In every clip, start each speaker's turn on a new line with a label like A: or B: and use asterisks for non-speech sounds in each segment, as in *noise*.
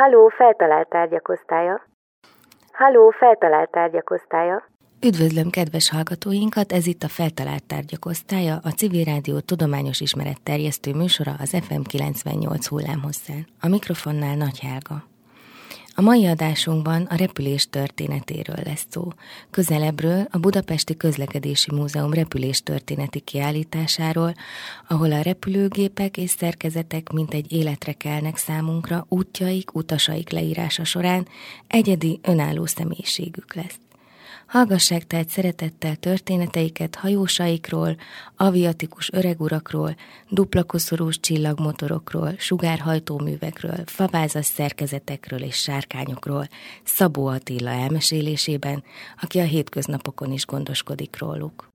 A: Halló, feltalált tárgyak. Halló, feltalált tárgyak osztálya.
B: Üdvözlöm kedves hallgatóinkat, ez itt a Feltalált Tárgyak osztálya, a Civil Rádió tudományos ismeret terjesztő műsora az FM 98 hullámhosszán. A mikrofonnál Nagy Helga. A mai adásunkban a repülés történetéről lesz szó. Közelebbről a Budapesti Közlekedési Múzeum repülés történeti kiállításáról, ahol a repülőgépek és szerkezetek mint egy életre kelnek számunkra, útjaik, utasaik leírása során egyedi önálló személyiségük lesz. Hallgassák tehát szeretettel történeteiket hajósaikról, aviatikus öregurakról, duplakoszorús csillagmotorokról, sugárhajtóművekről, favázas szerkezetekről és sárkányokról, Szabó Attila elmesélésében, aki a hétköznapokon is gondoskodik róluk.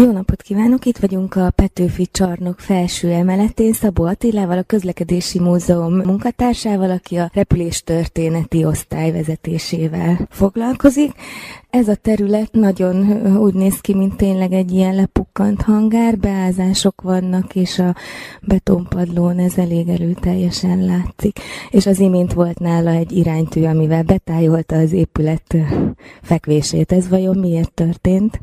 B: Jó napot kívánok! Itt vagyunk a Petőfi csarnok felső emeletén Szabó Attilával, a Közlekedési Múzeum munkatársával, aki a repüléstörténeti osztály vezetésével foglalkozik. Ez a terület nagyon úgy néz ki, mint tényleg egy ilyen lepukkant hangár, beázások vannak, és a betonpadlón ez elég erőteljesen látszik. És az imént volt nála egy iránytű, amivel betájolta az épület fekvését. Ez vajon miért történt?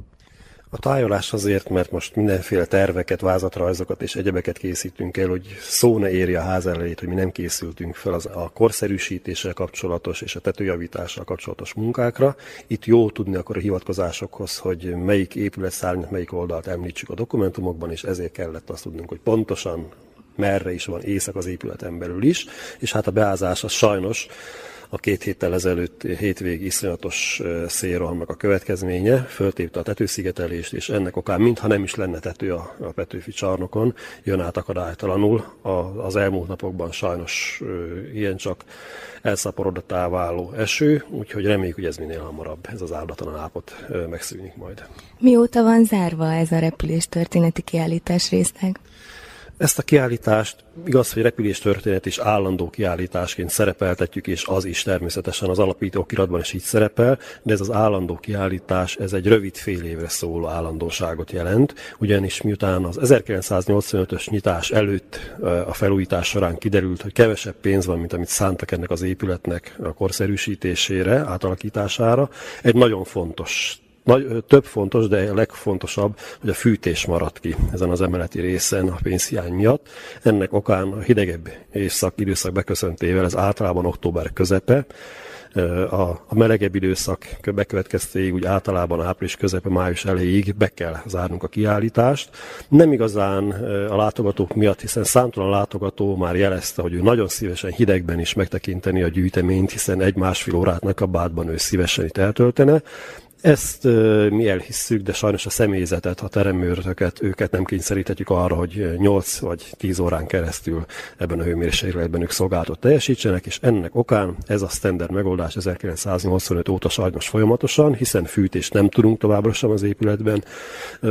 C: A tájolás azért, mert most mindenféle terveket, vázatrajzokat és egyebeket készítünk el, hogy szó ne érje a ház elejét, hogy mi nem készültünk fel az, a korszerűsítéssel kapcsolatos és a tetőjavítással kapcsolatos munkákra. Itt jó tudni akkor a hivatkozásokhoz, hogy melyik épület szárnyat, melyik oldalt említsük a dokumentumokban, és ezért kellett azt tudnunk, hogy pontosan merre is van éjszak az épületen belül is, és hát a beázás az sajnos a két héttel ezelőtt hétvég iszonyatos szélrohamnak a következménye, föltépte a tetőszigetelést, és ennek okán, mintha nem is lenne tető a, a Petőfi csarnokon, jön át akadálytalanul. A, az elmúlt napokban sajnos ilyen csak elszaporodottá váló eső, úgyhogy reméljük, hogy ez minél hamarabb, ez az áldatlan állapot megszűnik majd.
B: Mióta van zárva ez a repülés történeti kiállítás részleg?
C: Ezt a kiállítást igaz, hogy repülés történet is állandó kiállításként szerepeltetjük, és az is természetesen az alapító okiratban is így szerepel, de ez az állandó kiállítás, ez egy rövid fél évre szóló állandóságot jelent, ugyanis miután az 1985-ös nyitás előtt a felújítás során kiderült, hogy kevesebb pénz van, mint amit szántak ennek az épületnek a korszerűsítésére, átalakítására, egy nagyon fontos nagy, több fontos, de a legfontosabb, hogy a fűtés maradt ki ezen az emeleti részen a pénzhiány miatt. Ennek okán a hidegebb évszak, időszak beköszöntével, ez általában október közepe, a, a melegebb időszak bekövetkeztéig, úgy általában április közepe, május elejéig be kell zárnunk a kiállítást. Nem igazán a látogatók miatt, hiszen számtalan látogató már jelezte, hogy ő nagyon szívesen hidegben is megtekinteni a gyűjteményt, hiszen egy-másfél órát megabátban ő szívesen itt eltöltene. Ezt mi elhisszük, de sajnos a személyzetet, a teremőröket, őket nem kényszeríthetjük arra, hogy 8 vagy 10 órán keresztül ebben a hőmérsékletben ők szolgáltat teljesítsenek, és ennek okán ez a standard megoldás 1985 óta sajnos folyamatosan, hiszen fűtést nem tudunk továbbra sem az épületben uh,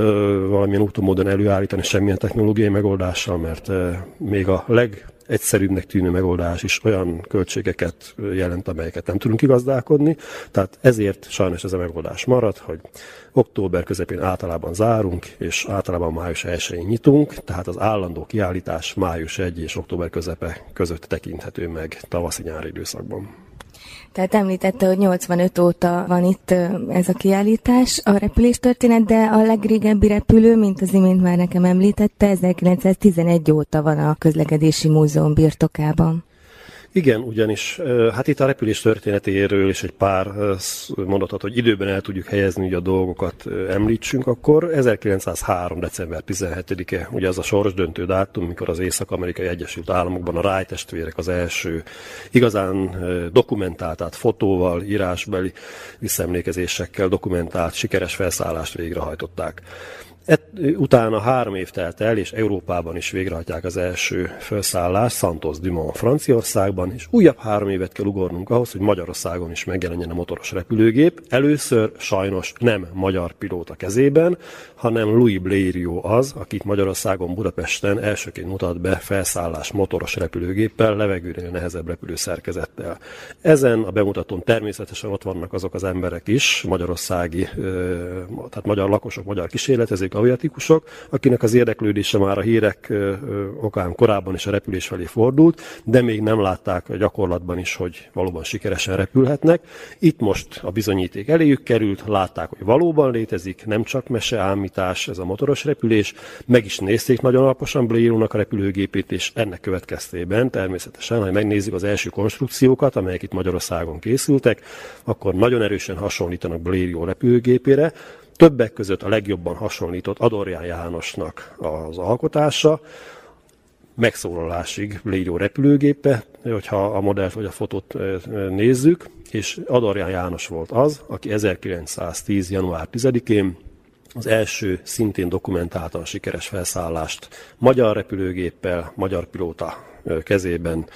C: valamilyen úton módon előállítani semmilyen technológiai megoldással, mert még a leg egyszerűbbnek tűnő megoldás is olyan költségeket jelent, amelyeket nem tudunk igazdálkodni. Tehát ezért sajnos ez a megoldás marad, hogy október közepén általában zárunk, és általában május 1-én nyitunk, tehát az állandó kiállítás május 1 és október közepe között tekinthető meg tavaszi-nyári időszakban.
B: Tehát említette, hogy 85 óta van itt ez a kiállítás, a repüléstörténet, de a legrégebbi repülő, mint az imént már nekem említette, 1911 óta van a közlekedési múzeum birtokában.
C: Igen, ugyanis hát itt a repülés történetéről is egy pár mondatot, hogy időben el tudjuk helyezni, hogy a dolgokat említsünk, akkor 1903. december 17-e, ugye az a sorsdöntő dátum, mikor az Észak-Amerikai Egyesült Államokban a Wright testvérek az első igazán dokumentált, tehát fotóval, írásbeli visszaemlékezésekkel dokumentált, sikeres felszállást végrehajtották. Et, utána három év telt el, és Európában is végrehajtják az első felszállást, Santos Dumont Franciaországban, és újabb három évet kell ugornunk ahhoz, hogy Magyarországon is megjelenjen a motoros repülőgép. Először sajnos nem magyar pilóta kezében, hanem Louis Blériot az, akit Magyarországon Budapesten elsőként mutat be felszállás motoros repülőgéppel, levegőnél nehezebb repülőszerkezettel. Ezen a bemutatón természetesen ott vannak azok az emberek is, magyarországi, tehát magyar lakosok, magyar kísérletezők, aviatikusok, akinek az érdeklődése már a hírek okán korábban is a repülés felé fordult, de még nem látták a gyakorlatban is, hogy valóban sikeresen repülhetnek. Itt most a bizonyíték eléjük került, látták, hogy valóban létezik, nem csak mese ámítás, ez a motoros repülés, meg is nézték nagyon alaposan Blairónak a repülőgépét, és ennek következtében természetesen, ha megnézzük az első konstrukciókat, amelyek itt Magyarországon készültek, akkor nagyon erősen hasonlítanak Blérió repülőgépére, Többek között a legjobban hasonlított Adorján Jánosnak az alkotása, megszólalásig légyó repülőgépe, hogyha a modellt vagy a fotót nézzük, és Adorján János volt az, aki 1910. január 10-én az első szintén dokumentáltan sikeres felszállást magyar repülőgéppel, magyar pilóta kezében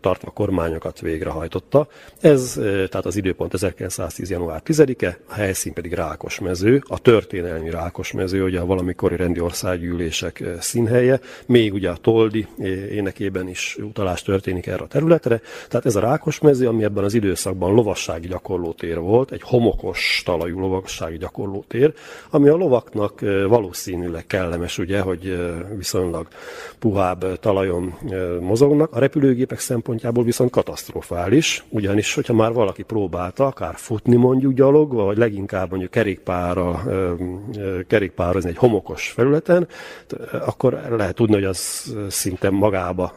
C: tartva kormányokat végrehajtotta. Ez tehát az időpont 1910. január 10-e, a helyszín pedig Rákosmező, a történelmi Rákosmező, ugye a valamikori rendi országgyűlések színhelye, még ugye a Toldi énekében is utalás történik erre a területre. Tehát ez a Rákosmező, ami ebben az időszakban lovassági gyakorlótér volt, egy homokos talajú lovassági gyakorlótér, ami a lovaknak valószínűleg kellemes, ugye, hogy viszonylag puhább talajon mozognak, a repülőgépek szempontjából viszont katasztrofális, ugyanis, hogyha már valaki próbálta akár futni mondjuk gyalogva, vagy leginkább mondjuk kerékpára, kerékpározni egy homokos felületen, akkor lehet tudni, hogy az szinte magába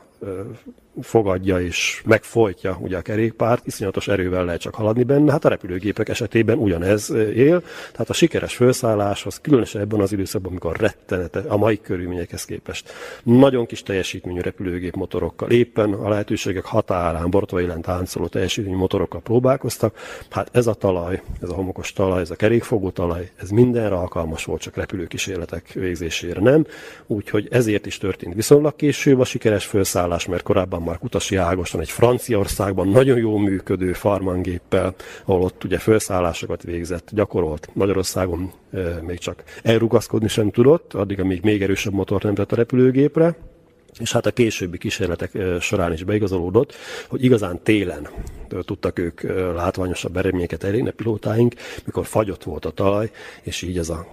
C: fogadja és megfojtja ugye a kerékpárt, iszonyatos erővel lehet csak haladni benne, hát a repülőgépek esetében ugyanez él, tehát a sikeres felszálláshoz, különösen ebben az időszakban, amikor rettenete a mai körülményekhez képest nagyon kis teljesítményű repülőgép motorokkal, éppen a lehetőségek határán, bortva élen táncoló teljesítményű motorokkal próbálkoztak, hát ez a talaj, ez a homokos talaj, ez a kerékfogó talaj, ez mindenre alkalmas volt, csak repülőkísérletek végzésére nem, úgyhogy ezért is történt viszonylag később a sikeres felszállás, mert korábban már Kutasi Ágoston egy Franciaországban nagyon jó működő farmangéppel, ahol ott ugye felszállásokat végzett, gyakorolt. Magyarországon még csak elrugaszkodni sem tudott, addig, amíg még erősebb motor nem tett a repülőgépre. És hát a későbbi kísérletek során is beigazolódott, hogy igazán télen tudtak ők látványosabb eredményeket elérni a pilótáink, mikor fagyott volt a talaj, és így ez a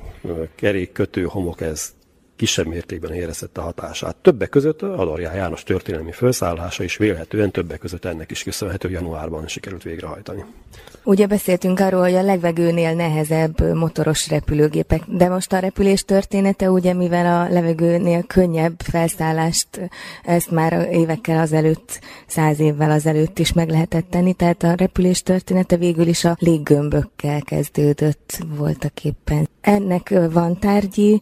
C: kerékkötő homok ez kisebb mértékben érezhette a hatását. Többek között Adorján János történelmi felszállása is vélhetően többek között ennek is köszönhető januárban sikerült végrehajtani.
B: Ugye beszéltünk arról, hogy a levegőnél nehezebb motoros repülőgépek, de most a repülés története, ugye mivel a levegőnél könnyebb felszállást, ezt már évekkel azelőtt, száz évvel azelőtt is meg lehetett tenni, tehát a repülés története végül is a léggömbökkel kezdődött voltak éppen. Ennek van tárgyi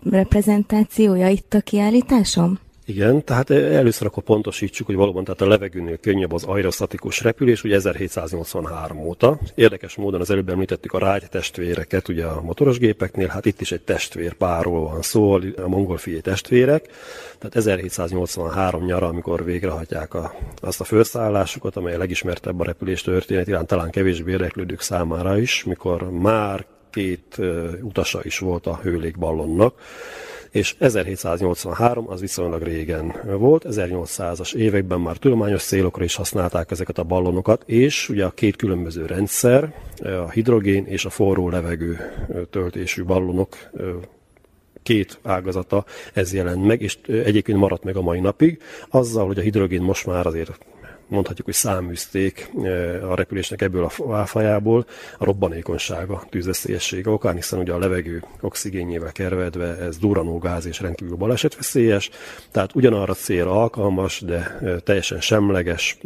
B: reprezentációja itt a kiállításom?
C: Igen, tehát először akkor pontosítsuk, hogy valóban tehát a levegőnél könnyebb az aerostatikus repülés, ugye 1783 óta. Érdekes módon az előbb említettük a rágy testvéreket, ugye a motoros gépeknél, hát itt is egy testvér párról van szó, a mongolfié testvérek. Tehát 1783 nyara, amikor végrehajtják a, azt a felszállásukat, amely a legismertebb a repülés történet, iránt talán kevésbé érdeklődők számára is, mikor már két utasa is volt a hőlégballonnak és 1783 az viszonylag régen volt, 1800-as években már tudományos célokra is használták ezeket a ballonokat, és ugye a két különböző rendszer, a hidrogén és a forró levegő töltésű ballonok két ágazata ez jelent meg, és egyébként maradt meg a mai napig, azzal, hogy a hidrogén most már azért mondhatjuk, hogy száműzték a repülésnek ebből a áfajából a robbanékonysága, tűzveszélyessége okán, hiszen ugye a levegő oxigénjével kervedve ez duranó gáz és rendkívül balesetveszélyes, tehát ugyanarra célra alkalmas, de teljesen semleges,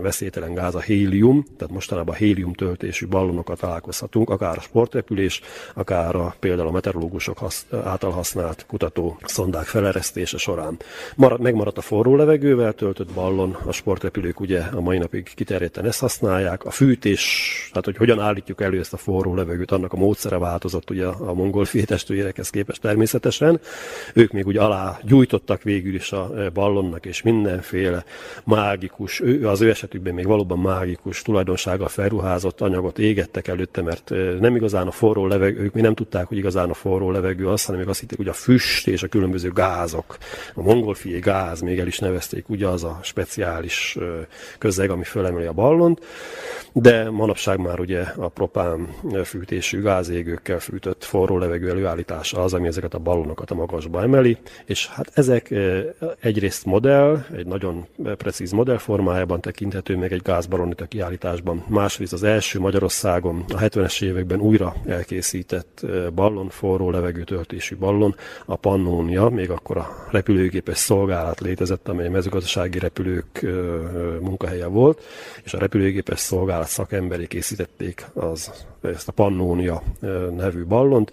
C: veszélytelen gáz a hélium, tehát mostanában a hélium töltésű ballonokat találkozhatunk, akár a sportrepülés, akár a, például a meteorológusok által használt kutató szondák feleresztése során. Marad, megmaradt a forró levegővel töltött ballon, a sportrepülők ugye a mai napig kiterjedten ezt használják. A fűtés, tehát hogy hogyan állítjuk elő ezt a forró levegőt, annak a módszere változott ugye a mongol fiétestőérekhez képest természetesen. Ők még ugye alá gyújtottak végül is a ballonnak, és mindenféle mágikus, az ő esetükben még valóban mágikus tulajdonsággal felruházott anyagot égettek előtte, mert nem igazán a forró levegő, ők mi nem tudták, hogy igazán a forró levegő az, hanem még azt hitték, hogy a füst és a különböző gázok, a mongolfié gáz, még el is nevezték, ugye az a speciális közeg, ami fölemeli a ballont, de manapság már ugye a propán fűtésű gázégőkkel fűtött forró levegő előállítása az, ami ezeket a ballonokat a magasba emeli, és hát ezek egyrészt modell, egy nagyon precíz modell formájában tekinthető meg egy gázballonita kiállításban, másrészt az első Magyarországon a 70-es években újra elkészített ballon, forró levegőtöltésű ballon, a Pannónia, még akkor a repülőgépes szolgálat létezett, amely mezőgazdasági repülők munkahelye volt, és a repülőgépes szolgálat szakemberi készítették az, ezt a Pannónia nevű ballont,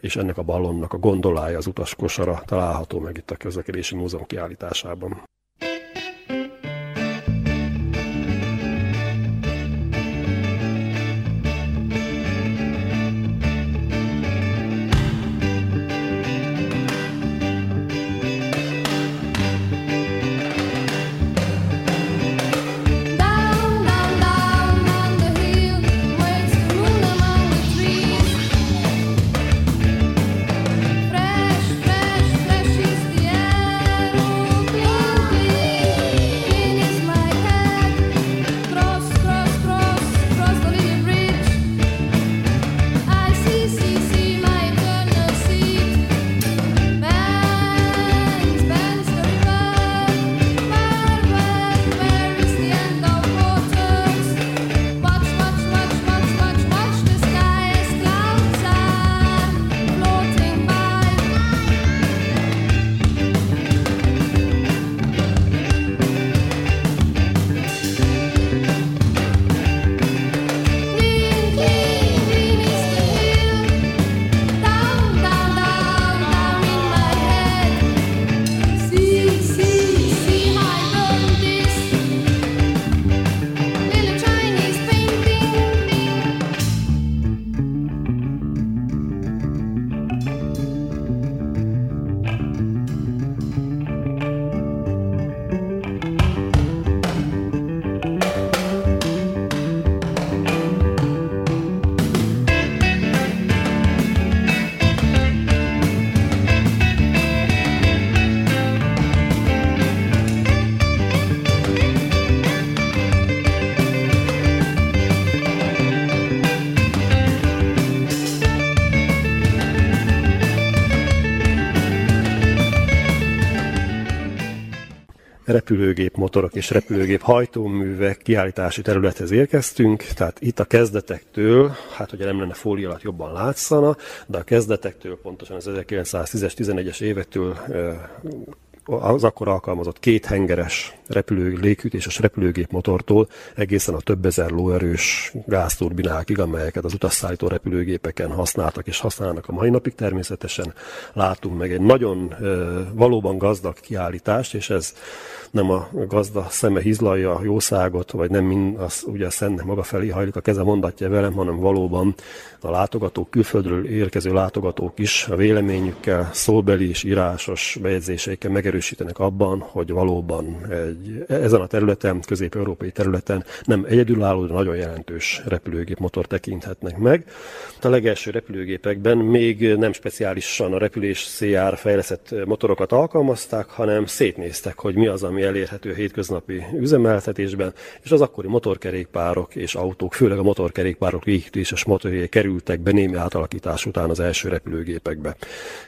C: és ennek a ballonnak a gondolája az utaskosara található meg itt a közlekedési múzeum kiállításában. Repülőgép motorok és repülőgép hajtóművek kiállítási területhez érkeztünk, tehát itt a kezdetektől, hát hogyha nem lenne fólia alatt jobban látszana, de a kezdetektől pontosan az 1910-es, 11-es évektől az akkor alkalmazott két hengeres repülő, légütéses repülőgép motortól egészen a több ezer lóerős gázturbinákig, amelyeket az utasszállító repülőgépeken használtak és használnak a mai napig természetesen. Látunk meg egy nagyon valóban gazdag kiállítást, és ez nem a gazda szeme hizlalja a jószágot, vagy nem mind, az ugye a szennek maga felé hajlik a keze mondatja velem, hanem valóban a látogatók, külföldről érkező látogatók is a véleményükkel, szóbeli és írásos bejegyzéseikkel megerősítenek abban, hogy valóban egy, ezen a területen, közép-európai területen nem egyedülálló, de nagyon jelentős repülőgép motor tekinthetnek meg. A legelső repülőgépekben még nem speciálisan a repülés CR fejlesztett motorokat alkalmazták, hanem szétnéztek, hogy mi az, ami elérhető a hétköznapi üzemeltetésben, és az akkori motorkerékpárok és autók, főleg a motorkerékpárok végítéses motorjai kerültek be némi átalakítás után az első repülőgépekbe.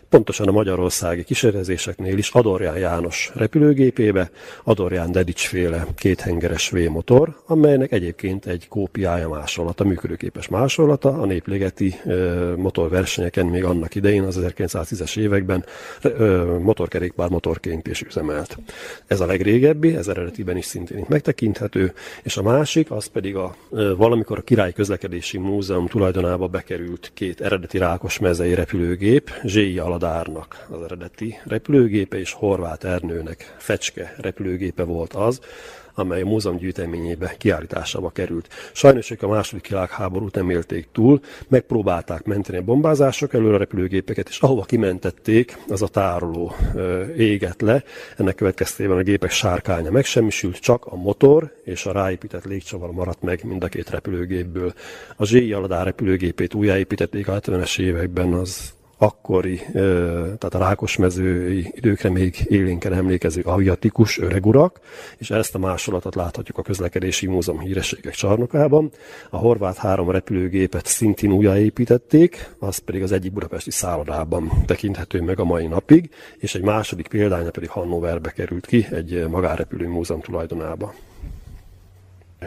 C: Pontosan a magyarországi kísérlezéseknél is Adorján János repülőgépébe, Adorján Dedics féle kéthengeres V-motor, amelynek egyébként egy kópiája másolata, működőképes másolata, a népligeti motorversenyeken még annak idején, az 1910-es években motorkerékpár motorként is üzemelt. Ez a legrégebbi, ez eredetiben is szintén itt megtekinthető, és a másik, az pedig a valamikor a Király Közlekedési Múzeum tulajdonába bekerült két eredeti rákos mezei repülőgép, Zséi Aladárnak az eredeti repülőgépe, és Horváth Ernőnek Fecske repülőgépe volt az, amely a múzeum gyűjteményébe kiállításába került. Sajnos ők a második világháborút nem élték túl, megpróbálták menteni a bombázások elől a repülőgépeket, és ahova kimentették, az a tároló égett le. Ennek következtében a gépek sárkánya megsemmisült, csak a motor és a ráépített légcsavar maradt meg mind a két repülőgépből. A Zséi Aladár repülőgépét újjáépítették a 70-es években, az akkori, tehát a Rákosmezői időkre még élénken emlékező aviatikus öregurak, és ezt a másolatot láthatjuk a közlekedési múzeum hírességek csarnokában. A horvát három repülőgépet szintén újjáépítették, az pedig az egyik budapesti szállodában tekinthető meg a mai napig, és egy második példánya pedig Hannoverbe került ki, egy magárepülő múzeum tulajdonába.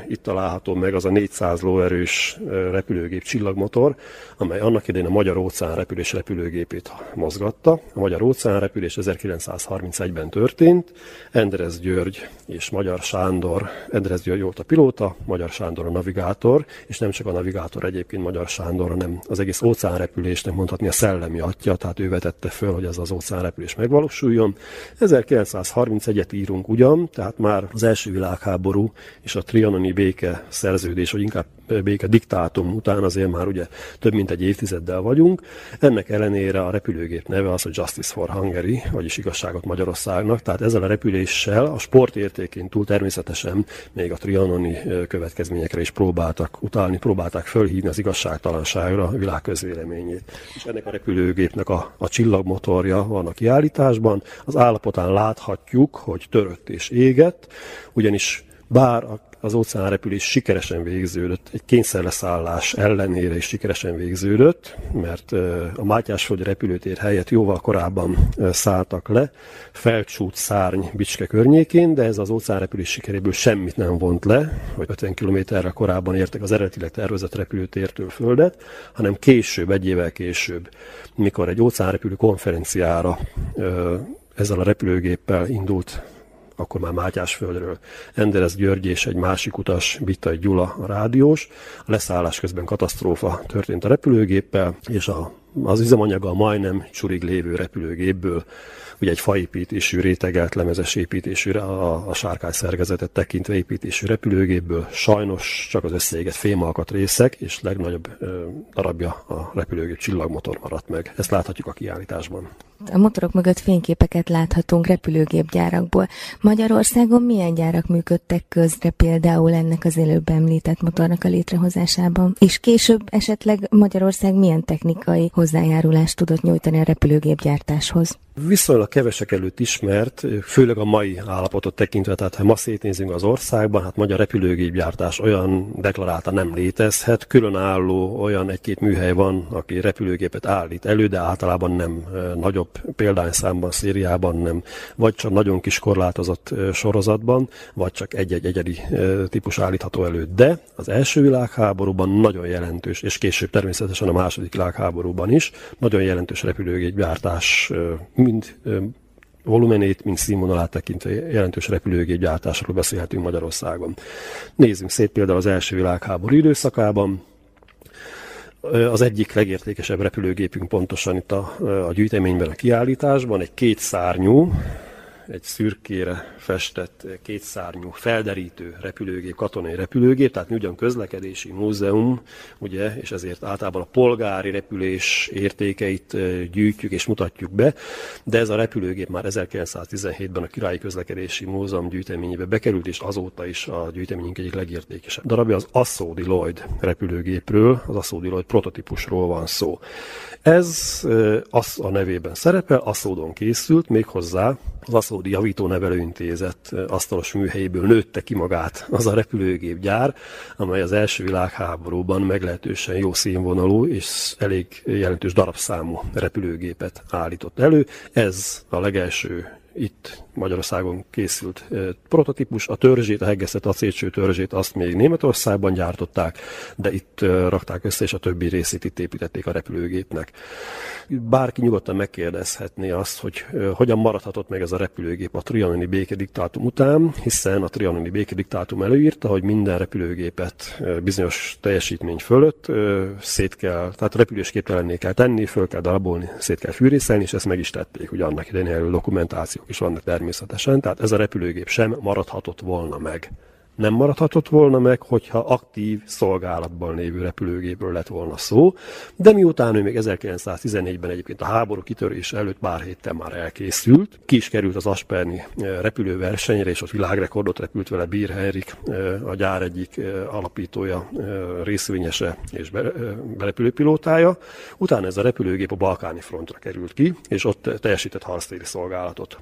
C: Itt található meg az a 400 lóerős repülőgép csillagmotor, amely annak idején a Magyar Óceán repülés repülőgépét mozgatta. A Magyar Óceán repülés 1931-ben történt. Endrez György és Magyar Sándor, Endrez György volt a pilóta, Magyar Sándor a navigátor, és nem csak a navigátor egyébként Magyar Sándor, hanem az egész óceánrepülésnek mondhatni a szellemi atya, tehát ő vetette föl, hogy ez az óceánrepülés megvalósuljon. 1931-et írunk ugyan, tehát már az első világháború és a trianoni trianoni béke szerződés, vagy inkább béke diktátum után azért már ugye több mint egy évtizeddel vagyunk. Ennek ellenére a repülőgép neve az, hogy Justice for Hungary, vagyis igazságot Magyarországnak. Tehát ezzel a repüléssel a sport értékén túl természetesen még a trianoni következményekre is próbáltak utálni, próbálták fölhívni az igazságtalanságra a világ közvéleményét. És ennek a repülőgépnek a, a csillagmotorja van a kiállításban. Az állapotán láthatjuk, hogy törött és égett, ugyanis bár a az óceánrepülés sikeresen végződött, egy kényszerleszállás ellenére is sikeresen végződött, mert a Mátyásföldi repülőtér helyett jóval korábban szálltak le, felcsút szárny Bicske környékén, de ez az óceánrepülés sikeréből semmit nem vont le, hogy 50 kilométerre korábban értek az eredetileg tervezett repülőtértől földet, hanem később, egy évvel később, mikor egy óceánrepülő konferenciára ezzel a repülőgéppel indult akkor már Mátyásföldről. Enderez György és egy másik utas, Bittai Gyula a rádiós. A leszállás közben katasztrófa történt a repülőgéppel, és a, az üzemanyaga majdnem csurig lévő repülőgépből ugye egy faépítésű, rétegelt lemezes építésű, a, a sárkány szerkezetet tekintve építésű repülőgépből sajnos csak az összeégett fémalkat részek, és legnagyobb ö, darabja a repülőgép csillagmotor maradt meg. Ezt láthatjuk a kiállításban.
B: A motorok mögött fényképeket láthatunk repülőgépgyárakból. Magyarországon milyen gyárak működtek közre például ennek az előbb említett motornak a létrehozásában? És később esetleg Magyarország milyen technikai hozzájárulást tudott nyújtani a repülőgépgyártáshoz?
C: Viszonylag kevesek előtt ismert, főleg a mai állapotot tekintve, tehát ha ma szétnézünk az országban, hát magyar repülőgépgyártás olyan deklarálta nem létezhet, különálló olyan egy-két műhely van, aki repülőgépet állít elő, de általában nem nagyobb példányszámban, szériában nem, vagy csak nagyon kis korlátozott sorozatban, vagy csak egy-egy egyedi típus állítható elő. De az első világháborúban nagyon jelentős, és később természetesen a második világháborúban is, nagyon jelentős repülőgépgyártás mind volumenét, mint színvonalát tekintve jelentős repülőgép gyártásról beszélhetünk Magyarországon. Nézzünk szét például az első világháború időszakában, az egyik legértékesebb repülőgépünk pontosan itt a, a gyűjteményben, a kiállításban, egy kétszárnyú, egy szürkére festett kétszárnyú felderítő repülőgép, katonai repülőgép, tehát mi ugyan közlekedési múzeum, ugye, és ezért általában a polgári repülés értékeit gyűjtjük és mutatjuk be, de ez a repülőgép már 1917-ben a Királyi Közlekedési Múzeum gyűjteményébe bekerült, és azóta is a gyűjteményünk egyik legértékesebb darabja az Assodi Lloyd repülőgépről, az Assodi Lloyd prototípusról van szó. Ez az a nevében szerepel, Asszódon készült, méghozzá az Aszódi Javító Nevelőintézet asztalos műhelyéből nőtte ki magát az a repülőgépgyár, amely az első világháborúban meglehetősen jó színvonalú és elég jelentős darabszámú repülőgépet állított elő. Ez a legelső itt Magyarországon készült prototípus. A törzsét, a heggesztett acélcső törzsét azt még Németországban gyártották, de itt rakták össze, és a többi részét itt építették a repülőgépnek. Bárki nyugodtan megkérdezhetné azt, hogy hogyan maradhatott meg ez a repülőgép a trianoni békediktátum után, hiszen a trianoni békediktátum előírta, hogy minden repülőgépet bizonyos teljesítmény fölött szét kell, tehát repülésképtelenné kell tenni, föl kell darabolni, szét kell fűrészelni, és ezt meg is tették, ugye annak idején dokumentációk is vannak természetesen természetesen, tehát ez a repülőgép sem maradhatott volna meg nem maradhatott volna meg, hogyha aktív szolgálatban lévő repülőgépről lett volna szó, de miután ő még 1914-ben egyébként a háború kitörés előtt pár héttel már elkészült, ki is került az Asperni eh, repülőversenyre, és ott világrekordot repült vele Bír Henrik, eh, a gyár egyik eh, alapítója, részvényese és berepülőpilótája. Utána ez a repülőgép a balkáni frontra került ki, és ott teljesített harctéri szolgálatot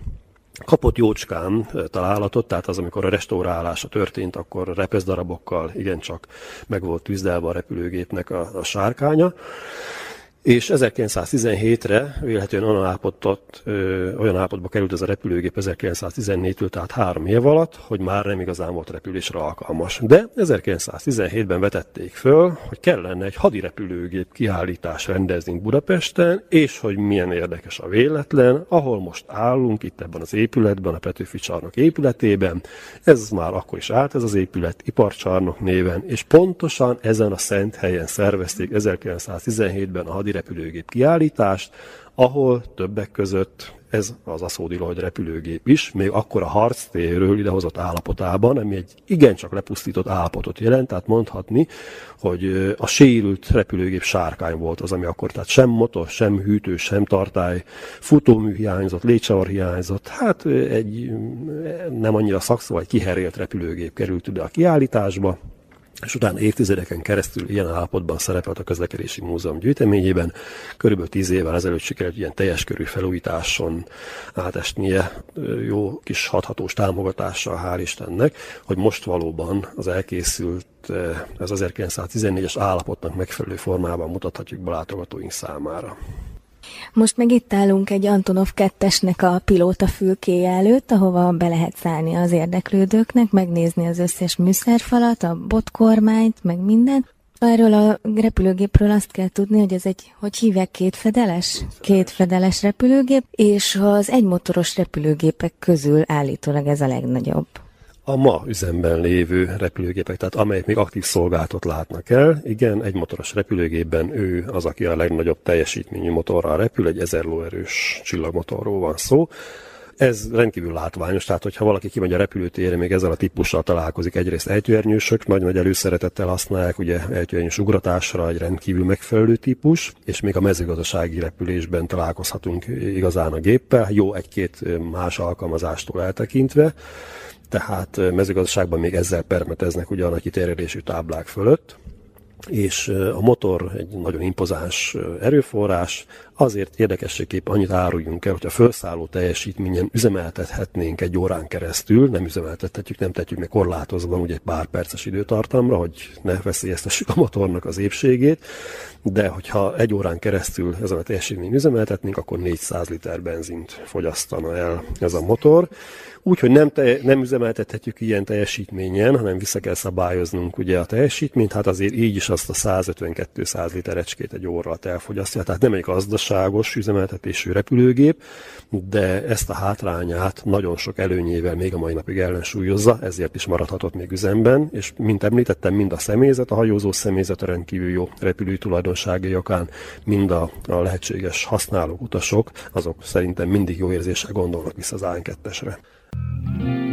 C: kapott jócskán találatot, tehát az, amikor a restaurálása történt, akkor repezdarabokkal igencsak meg volt tűzdelve a repülőgépnek a, a sárkánya és 1917-re véletlenül olyan, állapotot, ö, olyan állapotba került ez a repülőgép 1914-től, tehát három év alatt, hogy már nem igazán volt repülésre alkalmas. De 1917-ben vetették föl, hogy kellene egy hadirepülőgép kiállítás rendezni Budapesten, és hogy milyen érdekes a véletlen, ahol most állunk, itt ebben az épületben, a Petőfi csarnok épületében, ez már akkor is állt ez az épület, iparcsarnok néven, és pontosan ezen a szent helyen szervezték 1917-ben a hadirepülőgép repülőgép kiállítást, ahol többek között ez az Aszódi Lloyd repülőgép is, még akkor a harctérről idehozott állapotában, ami egy igencsak lepusztított állapotot jelent, tehát mondhatni, hogy a sérült repülőgép sárkány volt az, ami akkor, tehát sem motor, sem hűtő, sem tartály, futómű hiányzott, létsavar hiányzott, hát egy nem annyira szakszó, vagy kiherélt repülőgép került ide a kiállításba, és utána évtizedeken keresztül ilyen állapotban szerepelt a közlekedési múzeum gyűjteményében. Körülbelül tíz évvel ezelőtt sikerült ilyen teljes körű felújításon átesnie jó kis hathatós támogatással, hál' Istennek, hogy most valóban az elkészült ez 1914-es állapotnak megfelelő formában mutathatjuk be látogatóink számára.
B: Most meg itt állunk egy Antonov 2-esnek a pilóta fülkéje előtt, ahova be lehet szállni az érdeklődőknek, megnézni az összes műszerfalat, a botkormányt, meg mindent. Erről a repülőgépről azt kell tudni, hogy ez egy, hogy hívják, kétfedeles? Kétfedeles repülőgép, és az egymotoros repülőgépek közül állítólag ez a legnagyobb
C: a ma üzemben lévő repülőgépek, tehát amelyek még aktív szolgáltat látnak el. Igen, egy motoros repülőgépben ő az, aki a legnagyobb teljesítményű motorral repül, egy 1000 lóerős csillagmotorról van szó. Ez rendkívül látványos, tehát hogyha valaki kimegy a repülőtérre, még ezzel a típussal találkozik, egyrészt ejtőernyősök, nagy-nagy előszeretettel használják, ugye ejtőernyős ugratásra egy rendkívül megfelelő típus, és még a mezőgazdasági repülésben találkozhatunk igazán a géppel, jó egy-két más alkalmazástól eltekintve tehát mezőgazdaságban még ezzel permeteznek ugye a kiterjedésű táblák fölött, és a motor egy nagyon impozáns erőforrás, azért érdekességképp annyit áruljunk el, hogyha felszálló teljesítményen üzemeltethetnénk egy órán keresztül, nem üzemeltethetjük, nem tetjük meg korlátozva ugye egy pár perces időtartamra, hogy ne veszélyeztessük a motornak az épségét, de hogyha egy órán keresztül ezen a teljesítmény üzemeltetnénk, akkor 400 liter benzint fogyasztana el ez a motor, Úgyhogy nem, te, nem üzemeltethetjük ilyen teljesítményen, hanem vissza kell szabályoznunk ugye a teljesítményt, hát azért így is azt a 152-100 literecskét egy óra alatt elfogyasztja, tehát nem egy gazdaságos üzemeltetésű repülőgép, de ezt a hátrányát nagyon sok előnyével még a mai napig ellensúlyozza, ezért is maradhatott még üzemben, és mint említettem, mind a személyzet, a hajózó személyzet a rendkívül jó repülői tulajdonságai okán, mind a, a lehetséges használók, utasok, azok szerintem mindig jó érzéssel gondolnak vissza az AN2-esre.
D: Looking in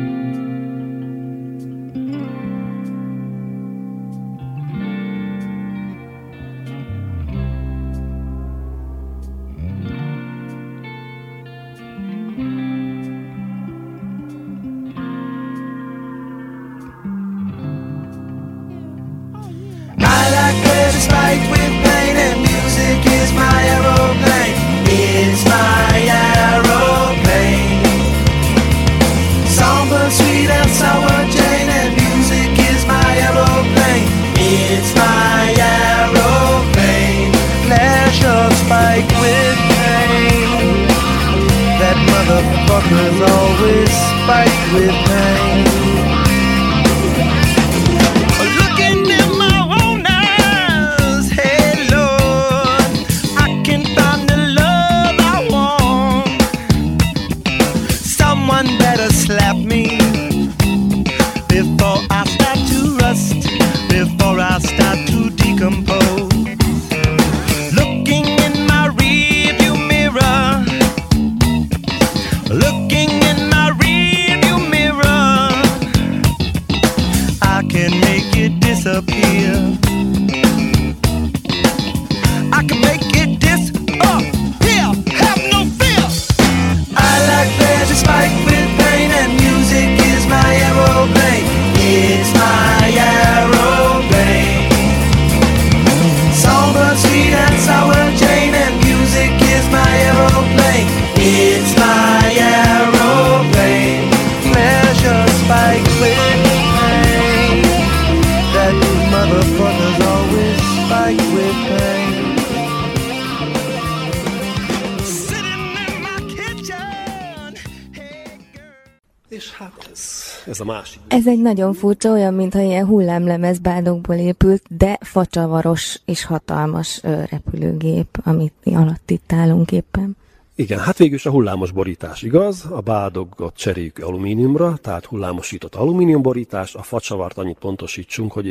C: ez, a másik.
B: Ez egy nagyon furcsa, olyan, mintha ilyen hullámlemez bádokból épült, de facsavaros és hatalmas repülőgép, amit mi alatt itt állunk éppen.
C: Igen, hát végül is a hullámos borítás igaz, a bádogot cseréljük alumíniumra, tehát hullámosított alumíniumborítás, a facsavart annyit pontosítsunk, hogy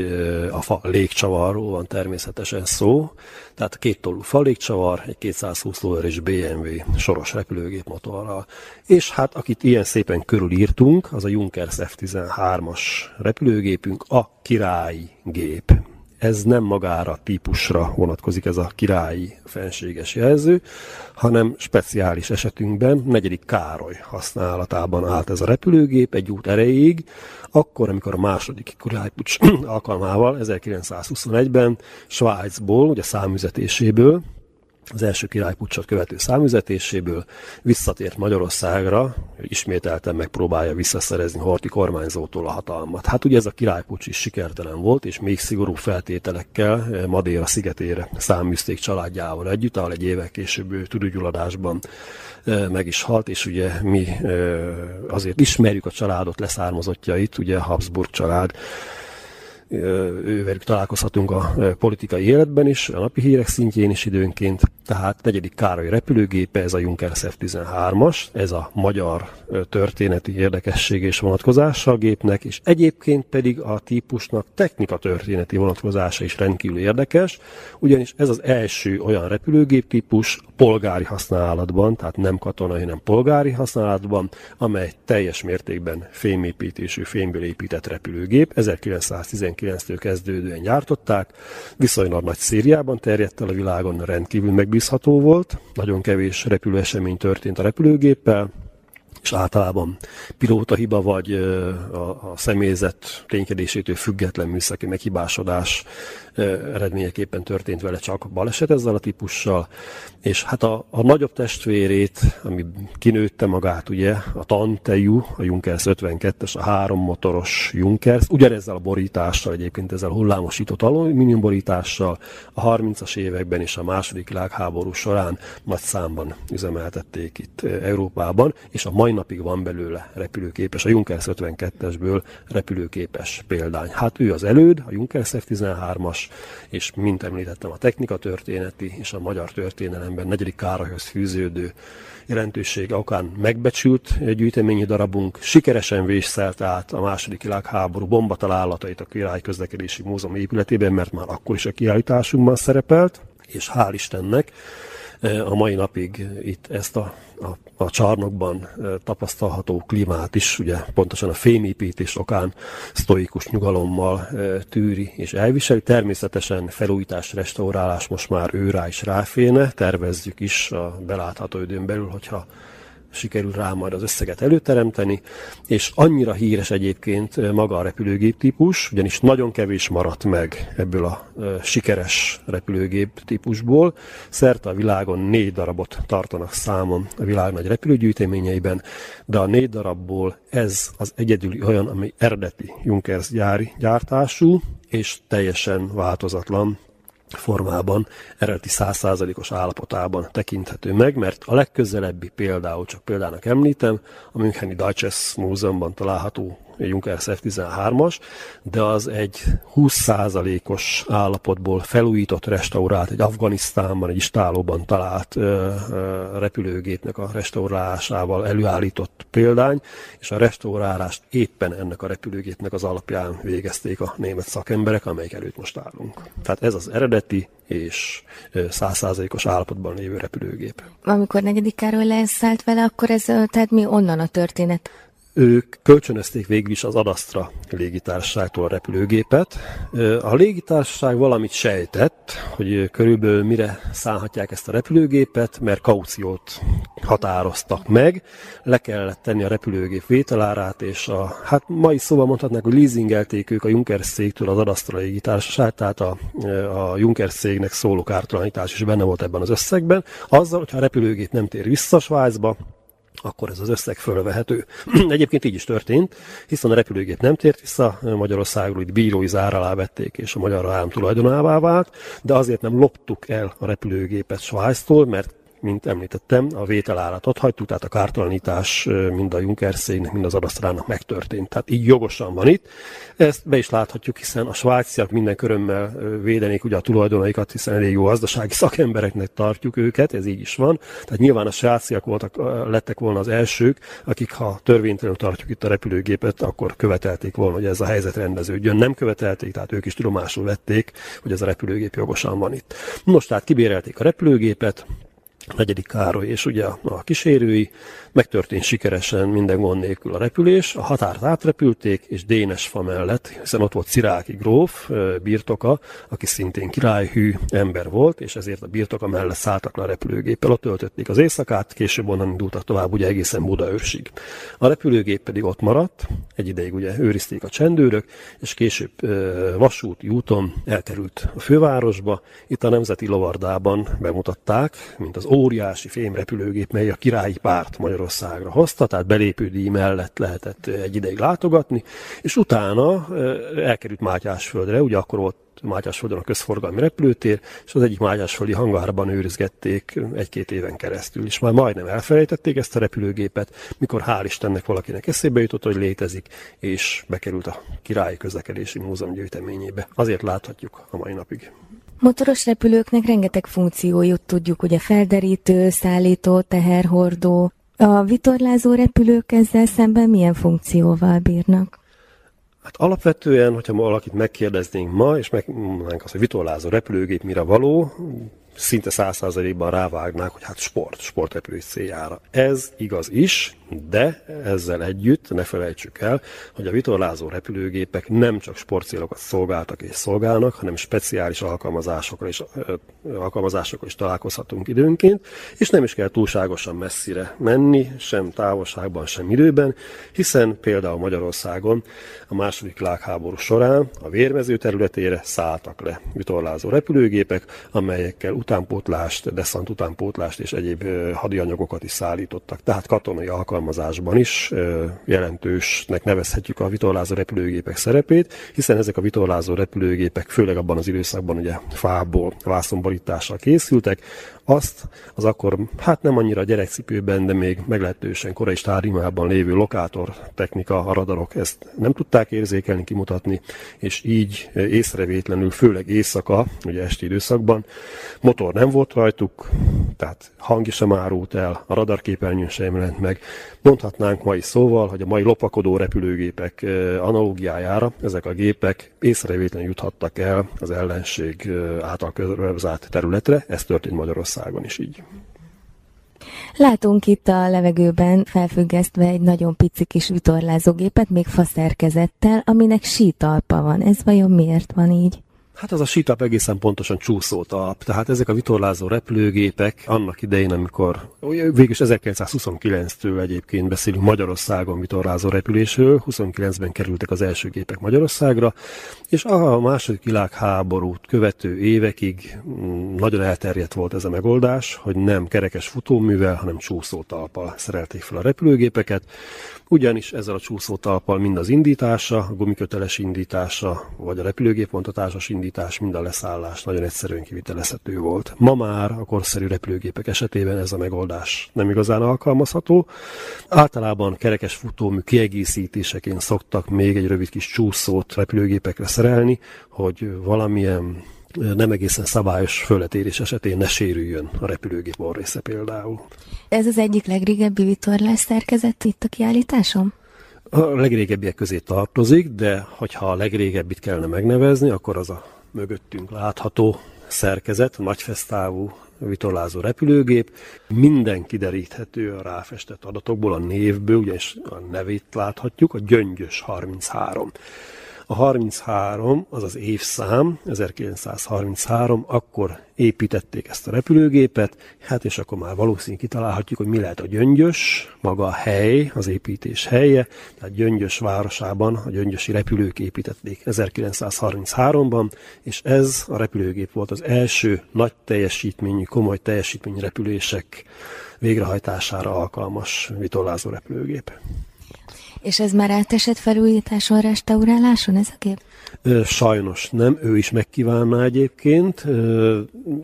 C: a fa légcsavarról van természetesen szó, tehát két tollú fa légcsavar, egy 220 lóerős BMW soros repülőgép motorral. És hát akit ilyen szépen körülírtunk, az a Junkers F-13-as repülőgépünk, a királyi gép ez nem magára típusra vonatkozik ez a királyi fenséges jelző, hanem speciális esetünkben negyedik Károly használatában állt ez a repülőgép egy út erejéig, akkor, amikor a második királypucs *clears throat* alkalmával 1921-ben Svájcból, ugye számüzetéséből, az első királypucsot követő számüzetéséből visszatért Magyarországra, hogy ismételten megpróbálja visszaszerezni Horti kormányzótól a hatalmat. Hát ugye ez a királypucs is sikertelen volt, és még szigorú feltételekkel eh, Madéra szigetére száműzték családjával együtt, ahol egy évek később tüdőgyulladásban eh, meg is halt, és ugye mi eh, azért ismerjük a családot leszármazottjait, ugye Habsburg család, ővelük találkozhatunk a politikai életben is, a napi hírek szintjén is időnként. Tehát negyedik Károly repülőgépe, ez a Junkers F-13-as, ez a magyar történeti érdekesség és vonatkozása a gépnek, és egyébként pedig a típusnak technika történeti vonatkozása is rendkívül érdekes, ugyanis ez az első olyan repülőgép típus polgári használatban, tehát nem katonai, hanem polgári használatban, amely teljes mértékben fémépítésű, fémből épített repülőgép. 1919-től kezdődően gyártották, viszonylag nagy szériában terjedt el a világon, rendkívül megbízható volt, nagyon kevés repülőesemény történt a repülőgéppel, és általában pilóta hiba vagy a, a személyzet ténykedésétől független műszaki meghibásodás eredményeképpen történt vele csak baleset ezzel a típussal, és hát a, a nagyobb testvérét, ami kinőtte magát, ugye, a Tanteju, a Junkers 52-es, a három motoros Junkers, ugyanezzel a borítással, egyébként ezzel hullámosított alumíniumborítással a 30-as években és a második világháború során nagy számban üzemeltették itt Európában, és a mai napig van belőle repülőképes, a Junkers 52-esből repülőképes példány. Hát ő az előd, a Junkers F-13-as, és mint említettem, a technika történeti és a magyar történelemben negyedik Károlyhoz fűződő jelentőség okán megbecsült gyűjteményi darabunk. Sikeresen vészelt át a második világháború bombatalálatait a Király Közlekedési Múzeum épületében, mert már akkor is a kiállításunkban szerepelt, és hál' Istennek a mai napig itt ezt a, a, a csarnokban tapasztalható klímát is, ugye pontosan a fémépítés okán sztoikus nyugalommal tűri és elviseli. Természetesen felújítás, restaurálás most már őrá is ráféne, tervezzük is a belátható időn belül, hogyha sikerül rá majd az összeget előteremteni, és annyira híres egyébként maga a repülőgép típus, ugyanis nagyon kevés maradt meg ebből a sikeres repülőgép típusból. Szerte a világon négy darabot tartanak számon a világ nagy repülőgyűjteményeiben, de a négy darabból ez az egyedüli olyan, ami eredeti Junkers gyári gyártású, és teljesen változatlan formában, eredeti százszázalékos állapotában tekinthető meg, mert a legközelebbi például, csak példának említem, a Müncheni Deutsches Múzeumban található Junkers F-13-as, de az egy 20%-os állapotból felújított, restaurált, egy Afganisztánban, egy istálóban talált ö, ö, repülőgépnek a restaurálásával előállított példány, és a restaurálást éppen ennek a repülőgépnek az alapján végezték a német szakemberek, amelyek előtt most állunk. Tehát ez az eredeti és százszázalékos állapotban lévő repülőgép.
B: Amikor negyedik Károly leszállt vele, akkor ez, tehát mi onnan a történet?
C: Ők kölcsönözték végül is az Adastra légitársaságtól a repülőgépet. A légitársaság valamit sejtett, hogy körülbelül mire szállhatják ezt a repülőgépet, mert kauciót határoztak meg, le kellett tenni a repülőgép vételárát, és a, hát mai szóval mondhatnák, hogy leasingelték ők a Junkers cégtől az Adastra légitársaság, tehát a, a Junkers cégnek szóló kártalanítás is benne volt ebben az összegben. Azzal, hogyha a repülőgép nem tér vissza Svájcba, akkor ez az összeg fölvehető. *clears throat* Egyébként így is történt, hiszen a repülőgép nem tért vissza Magyarországról, itt bírói zár alá vették, és a magyar állam tulajdonává vált, de azért nem loptuk el a repülőgépet Svájctól, mert mint említettem, a vételárat ott hagytuk, tehát a kártalanítás mind a Juncker szégnek, mind az Adasztrának megtörtént. Tehát így jogosan van itt. Ezt be is láthatjuk, hiszen a svájciak minden körömmel védenék ugye a tulajdonaikat, hiszen elég jó gazdasági *laughs* szakembereknek tartjuk őket, ez így is van. Tehát nyilván a svájciak voltak, lettek volna az elsők, akik ha törvénytelenül tartjuk itt a repülőgépet, akkor követelték volna, hogy ez a helyzet rendeződjön. Nem követelték, tehát ők is tudomásul vették, hogy ez a repülőgép jogosan van itt. Most tehát kibérelték a repülőgépet, negyedik Károly és ugye a kísérői, megtörtént sikeresen minden gond nélkül a repülés, a határt átrepülték, és Dénes fa mellett, hiszen ott volt Ciráki gróf birtoka, aki szintén királyhű ember volt, és ezért a birtoka mellett szálltak le a repülőgéppel, ott töltötték az éjszakát, később onnan indultak tovább ugye egészen Budaörsig. A repülőgép pedig ott maradt, egy ideig ugye őrizték a csendőrök, és később vasúti úton elkerült a fővárosba, itt a Nemzeti Lovardában bemutatták, mint az óriási fémrepülőgép, mely a királyi párt Magyarországra hozta, tehát belépődíj mellett lehetett egy ideig látogatni, és utána elkerült Mátyásföldre, ugye akkor volt Mátyásföldön a közforgalmi repülőtér, és az egyik Mátyásföldi hangvárban őrizgették egy-két éven keresztül, és már majdnem elfelejtették ezt a repülőgépet, mikor hál' Istennek valakinek eszébe jutott, hogy létezik, és bekerült a Királyi Közlekedési Múzeum gyűjteményébe. Azért láthatjuk a mai napig.
B: Motoros repülőknek rengeteg funkciójut tudjuk, ugye felderítő, szállító, teherhordó. A vitorlázó repülők ezzel szemben milyen funkcióval bírnak?
C: Hát alapvetően, hogyha valakit megkérdeznénk ma, és megmondanánk azt, hogy vitorlázó repülőgép mire való, szinte százszázalékban rávágnák, hogy hát sport, sportrepülés céljára. Ez igaz is, de ezzel együtt ne felejtsük el, hogy a vitorlázó repülőgépek nem csak sportcélokat szolgáltak és szolgálnak, hanem speciális alkalmazásokra is, alkalmazásokra is találkozhatunk időnként, és nem is kell túlságosan messzire menni, sem távolságban, sem időben, hiszen például Magyarországon a második világháború során a vérmező területére szálltak le vitorlázó repülőgépek, amelyekkel utánpótlást, deszant utánpótlást és egyéb hadianyagokat is szállítottak. Tehát katonai alkalmazásban is jelentősnek nevezhetjük a vitorlázó repülőgépek szerepét, hiszen ezek a vitorlázó repülőgépek főleg abban az időszakban ugye fából, vászonborítással készültek, azt az akkor, hát nem annyira gyerekcipőben, de még meglehetősen korai stádiumában lévő lokátor technika, a radarok ezt nem tudták érzékelni, kimutatni, és így észrevétlenül, főleg éjszaka, ugye esti időszakban, motor nem volt rajtuk, tehát hangi sem árult el, a radarképernyőn sem jelent meg. Mondhatnánk mai szóval, hogy a mai lopakodó repülőgépek analógiájára ezek a gépek észrevétlenül juthattak el az ellenség által körbezárt területre, ez történt Magyarországon is így.
B: Látunk itt a levegőben felfüggesztve egy nagyon pici kis vitorlázógépet, még faszerkezettel, aminek sítalpa van. Ez vajon miért van így?
C: Hát az a sítap egészen pontosan csúszótalp. Tehát ezek a vitorlázó repülőgépek annak idején, amikor végülis 1929-től egyébként beszélünk Magyarországon vitorlázó repülésről, 29-ben kerültek az első gépek Magyarországra, és a második világháborút követő évekig mm, nagyon elterjedt volt ez a megoldás, hogy nem kerekes futóművel, hanem csúszótalppal szerelték fel a repülőgépeket, ugyanis ezzel a csúszótalppal mind az indítása, a gumiköteles indítása, vagy a repülőgép vontatásos indítás, mind a leszállás nagyon egyszerűen kivitelezhető volt. Ma már a korszerű repülőgépek esetében ez a megoldás nem igazán alkalmazható. Általában kerekes futómű kiegészítéseként szoktak még egy rövid kis csúszót repülőgépekre szerelni, hogy valamilyen nem egészen szabályos fölletérés esetén ne sérüljön a repülőgép része például.
B: Ez az egyik legrégebbi vitorlás szerkezet itt a kiállításom?
C: A legrégebbiek közé tartozik, de hogyha a legrégebbit kellene megnevezni, akkor az a mögöttünk látható szerkezet, nagyfesztávú vitorlázó repülőgép. Minden kideríthető a ráfestett adatokból, a névből, ugyanis a nevét láthatjuk, a Gyöngyös 33. A 33, az az évszám, 1933, akkor építették ezt a repülőgépet, hát és akkor már valószínűleg kitalálhatjuk, hogy mi lehet a gyöngyös, maga a hely, az építés helye, tehát Gyöngyös városában a gyöngyösi repülők építették 1933-ban, és ez a repülőgép volt az első nagy teljesítményű, komoly teljesítményű repülések végrehajtására alkalmas vitorlázó repülőgép.
B: És ez már átesett felújításon, restauráláson ez a gép?
C: Sajnos nem, ő is megkívánná egyébként.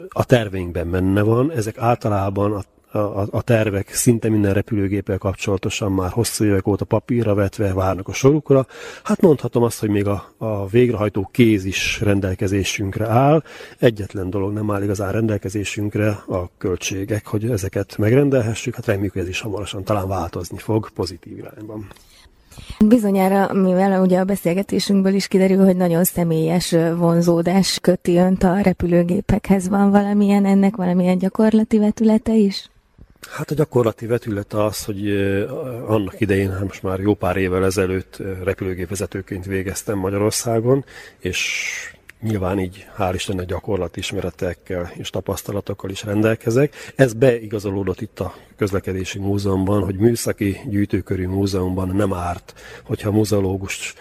C: A terveinkben benne van, ezek általában a a, a tervek szinte minden repülőgéppel kapcsolatosan már hosszú évek óta papírra vetve várnak a sorukra. Hát mondhatom azt, hogy még a, a végrehajtó kéz is rendelkezésünkre áll. Egyetlen dolog nem áll igazán rendelkezésünkre, a költségek, hogy ezeket megrendelhessük. Hát reméljük, hogy ez is hamarosan talán változni fog pozitív irányban.
B: Bizonyára, mivel ugye a beszélgetésünkből is kiderül, hogy nagyon személyes vonzódás köti önt a repülőgépekhez, van valamilyen, ennek valamilyen gyakorlati vetülete is?
C: Hát a gyakorlati vetület az, hogy annak idején, hát most már jó pár évvel ezelőtt repülőgépvezetőként végeztem Magyarországon, és nyilván így hál' Istennek gyakorlati ismeretekkel és tapasztalatokkal is rendelkezek. Ez beigazolódott itt a közlekedési múzeumban, hogy műszaki gyűjtőkörű múzeumban nem árt, hogyha muzeológus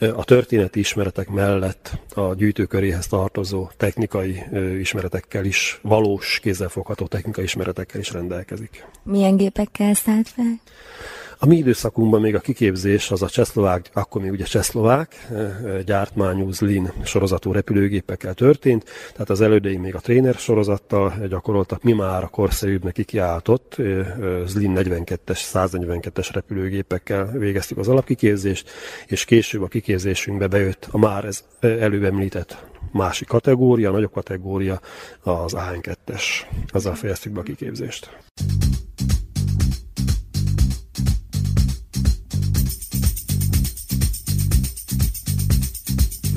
C: a történeti ismeretek mellett a gyűjtőköréhez tartozó technikai ismeretekkel is, valós, kézzelfogható technikai ismeretekkel is rendelkezik.
B: Milyen gépekkel szállt fel?
C: A mi időszakunkban még a kiképzés az a csehszlovák, akkor még ugye csehszlovák gyártmányú Zlin sorozatú repülőgépekkel történt, tehát az elődeim még a tréner sorozattal gyakoroltak, mi már a korszerűbbnek kikiáltott Zlin 42-es, 142-es repülőgépekkel végeztük az alapkiképzést, és később a kiképzésünkbe bejött a már ez előbb említett másik kategória, nagyobb kategória az AN2-es. Azzal fejeztük be a kiképzést.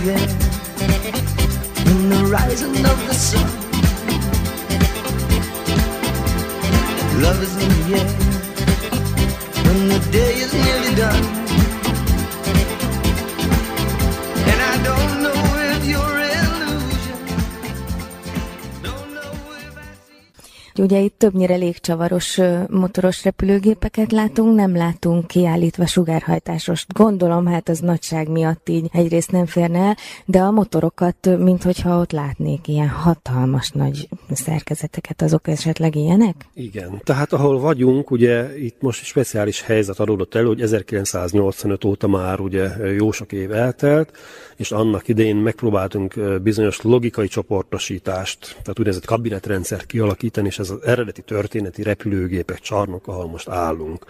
C: In the rising of the sun. Love is in the air, when the day is nearly done. See. Ugye itt többnyire légcsavaros motoros repülőgépeket látunk, nem látunk kiállítva sugárhajtásos. Gondolom, hát az nagyság miatt így egyrészt nem férne el, de a motorokat, mint hogyha ott látnék ilyen hatalmas nagy szerkezeteket, azok esetleg ilyenek? Igen, tehát ahol vagyunk, ugye itt most speciális helyzet adódott elő, hogy 1985 óta már ugye jó sok év eltelt, és annak idején megpróbáltunk bizonyos logikai csoportosítást, tehát úgynevezett kabinetrendszer kialakítani, és ez az eredeti történeti repülőgépek csarnok, ahol most állunk.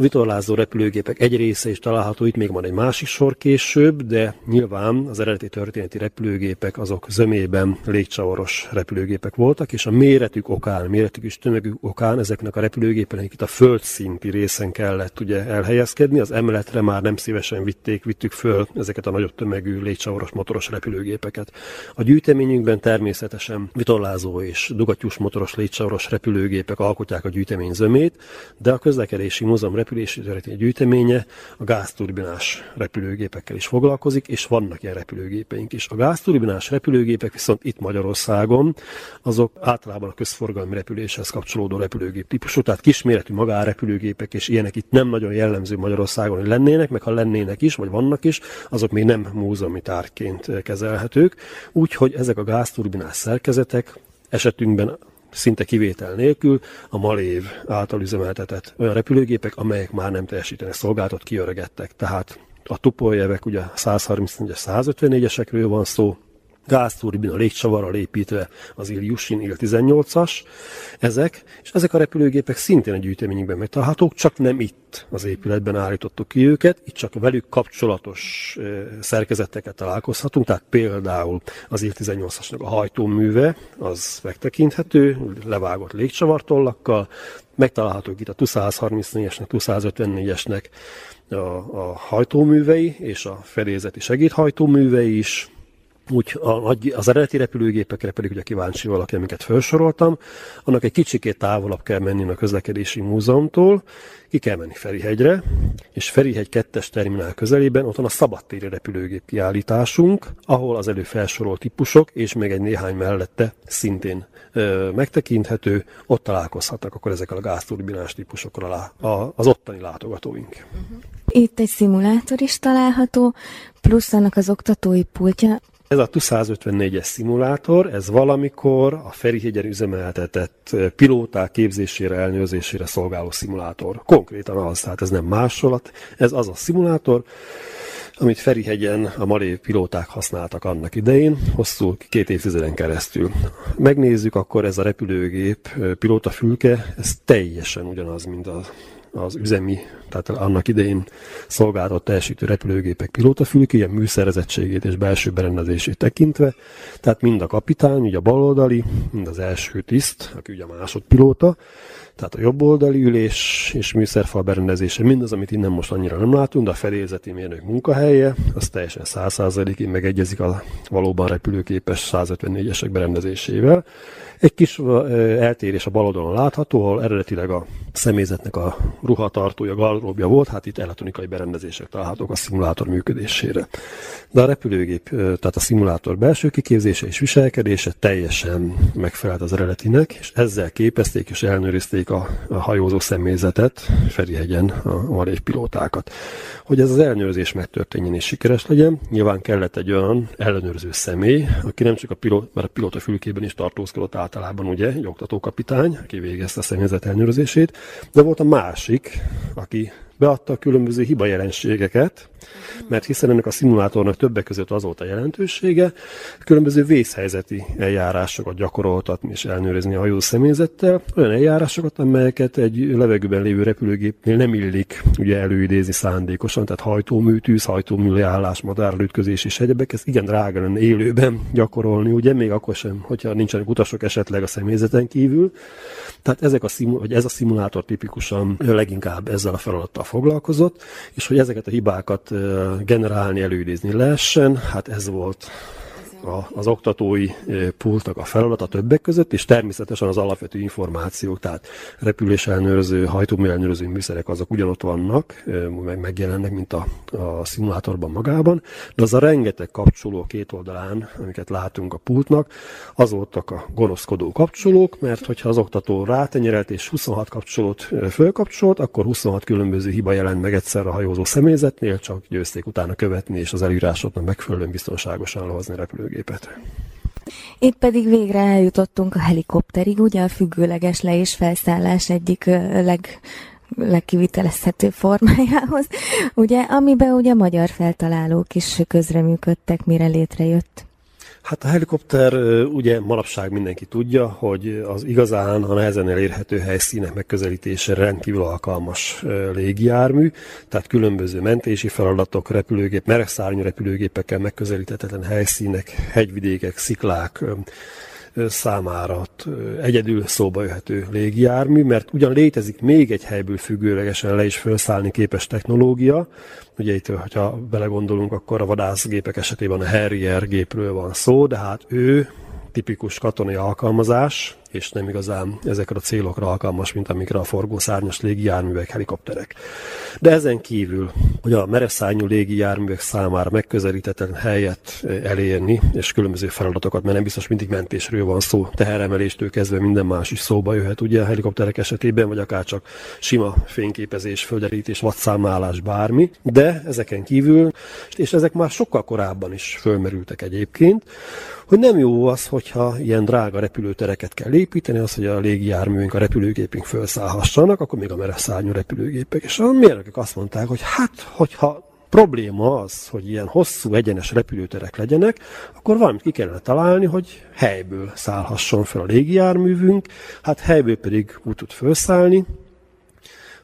C: Vitorlázó repülőgépek egy része is található, itt még van egy másik sor később, de nyilván az eredeti történeti repülőgépek azok zömében légcsavaros repülőgépek voltak, és a méretük okán, méretük és tömegük okán ezeknek a repülőgépeknek itt a földszinti részen kellett ugye elhelyezkedni, az emeletre már nem szívesen vitték, vittük föl ezeket a nagyobb tömegű légcsavaros motoros repülőgépeket. A gyűjteményünkben természetesen vitorlázó és dugattyús motoros légcsavaros repülőgépek alkotják a gyűjtemény zömét, de a közlekedési múzeum történeti gyűjteménye a gázturbinás repülőgépekkel is foglalkozik, és vannak ilyen repülőgépeink is. A gázturbinás repülőgépek viszont itt Magyarországon azok általában a közforgalmi repüléshez kapcsolódó repülőgép típusú, tehát kisméretű magárepülőgépek és ilyenek itt nem nagyon jellemző Magyarországon, hogy lennének, meg ha lennének is, vagy vannak is, azok még nem múzeumi tárként kezelhetők. Úgyhogy ezek a gázturbinás szerkezetek esetünkben szinte kivétel nélkül a Malév által üzemeltetett olyan repülőgépek, amelyek már nem teljesítenek szolgáltat, kiöregettek. Tehát a tupoljevek, ugye 134-es, 154-esekről van szó, gázturbina légcsavarral építve az Ilyushin Il-18-as, ezek, és ezek a repülőgépek szintén a gyűjteményünkben megtalálhatók, csak nem itt az épületben állítottuk ki őket, itt csak velük kapcsolatos szerkezeteket találkozhatunk, tehát például az Il-18-asnak a hajtóműve, az megtekinthető, levágott légcsavartollakkal, megtalálhatók itt a Tu-134-esnek, Tu-154-esnek a, a hajtóművei és a fedélzeti segédhajtóművei is, úgy az eredeti repülőgépekre pedig ugye kíváncsi valaki, amiket felsoroltam, annak egy kicsikét távolabb kell menni a közlekedési múzeumtól, ki kell menni Ferihegyre, és Ferihegy kettes terminál közelében ott van a szabadtéri repülőgép kiállításunk, ahol az elő felsorolt típusok, és még egy néhány mellette szintén ö, megtekinthető, ott találkozhatnak akkor ezekkel a gázturbinás típusokkal a, a, az ottani látogatóink.
B: Itt egy szimulátor is található, plusz annak az oktatói pultja.
C: Ez a TU-154-es szimulátor, ez valamikor a Ferihegyen üzemeltetett pilóták képzésére, elnőzésére szolgáló szimulátor. Konkrétan az, tehát ez nem másolat, ez az a szimulátor, amit Ferihegyen a malév pilóták használtak annak idején, hosszú két évtizeden keresztül. Megnézzük, akkor ez a repülőgép pilótafülke, ez teljesen ugyanaz, mint a az üzemi, tehát annak idején szolgáltat teljesítő repülőgépek pilótafülkéje, műszerezettségét és belső berendezését tekintve. Tehát mind a kapitány, ugye a baloldali, mind az első tiszt, aki ugye a másodpilóta, tehát a jobb oldali ülés és műszerfal berendezése, mindaz, amit innen most annyira nem látunk, de a fedélzeti mérnök munkahelye, az teljesen 100%-ig megegyezik a valóban repülőképes 154-esek berendezésével. Egy kis eltérés a bal oldalon látható, ahol eredetileg a személyzetnek a ruhatartója, gardróbja volt, hát itt elektronikai berendezések találhatók a szimulátor működésére. De a repülőgép, tehát a szimulátor belső kiképzése és viselkedése teljesen megfelelt az eredetinek, és ezzel képezték és elnőrizték a, a hajózó személyzetet, Ferihegyen a marév pilótákat. Hogy ez az elnőrzés megtörténjen és sikeres legyen, nyilván kellett egy olyan ellenőrző személy, aki nem csak a pilóta, mert a pilóta fülkében is tartózkodott általában ugye, egy oktatókapitány, aki végezte a személyzet ellenőrzését, de volt a másik, aki beadta a különböző hibajelenségeket, mert hiszen ennek a szimulátornak többek között az volt a jelentősége, különböző vészhelyzeti eljárásokat gyakoroltatni és elnőrizni a hajó személyzettel, olyan eljárásokat, amelyeket egy levegőben lévő repülőgépnél nem illik ugye előidézni szándékosan, tehát hajtómű, tűz, hajtómű leállás, madárlütközés és egyebek, ez igen drága lenne élőben gyakorolni, ugye? Még akkor sem, hogyha nincsenek utasok esetleg a személyzeten kívül. Tehát ezek a szimu, vagy ez a szimulátor tipikusan leginkább ezzel a feladattal foglalkozott, és hogy ezeket a hibákat generálni, előidézni lehessen, hát ez volt a, az oktatói pultnak a feladata többek között, és természetesen az alapvető információk, tehát repülés ellenőrző, hajtómű ellenőrző műszerek azok ugyanott vannak, meg megjelennek, mint a, a szimulátorban magában, de az a rengeteg kapcsoló két oldalán, amiket látunk a pultnak, az voltak a gonoszkodó kapcsolók, mert hogyha az oktató rátenyerelt és 26 kapcsolót fölkapcsolt, akkor 26 különböző hiba jelent meg egyszer a hajózó személyzetnél, csak győzték utána követni, és az előírásoknak megfelelően biztonságosan lehozni repülő repülőgépet.
B: Itt pedig végre eljutottunk a helikopterig, ugye a függőleges le- és felszállás egyik leg legkivitelezhető formájához, ugye, amiben ugye magyar feltalálók is közreműködtek, mire létrejött.
C: Hát a helikopter ugye manapság mindenki tudja, hogy az igazán a nehezen elérhető helyszínek megközelítése rendkívül alkalmas légijármű, tehát különböző mentési feladatok, repülőgép, merekszárnyú repülőgépekkel megközelíthetetlen helyszínek, hegyvidékek, sziklák, számára egyedül szóba jöhető légijármű, mert ugyan létezik még egy helyből függőlegesen le is felszállni képes technológia, ugye itt, ha belegondolunk, akkor a vadászgépek esetében a Harrier gépről van szó, de hát ő tipikus katonai alkalmazás, és nem igazán ezekre a célokra alkalmas, mint amikre a forgószárnyas légijárművek, helikopterek. De ezen kívül, hogy a mereszárnyú légijárművek számára megközelítetlen helyet elérni, és különböző feladatokat, mert nem biztos mindig mentésről van szó, teheremeléstől kezdve minden más is szóba jöhet, ugye a helikopterek esetében, vagy akár csak sima fényképezés, földerítés, vadszámlálás, bármi, de ezeken kívül, és ezek már sokkal korábban is fölmerültek egyébként, hogy nem jó az, hogyha ilyen drága repülőtereket kell építeni, az, hogy a légijárműink, a repülőgépünk felszállhassanak, akkor még a mereszárnyú repülőgépek. És a mérnökök azt mondták, hogy hát, hogyha probléma az, hogy ilyen hosszú, egyenes repülőterek legyenek, akkor valamit ki kellene találni, hogy helyből szállhasson fel a légijárművünk, hát helyből pedig úgy tud felszállni,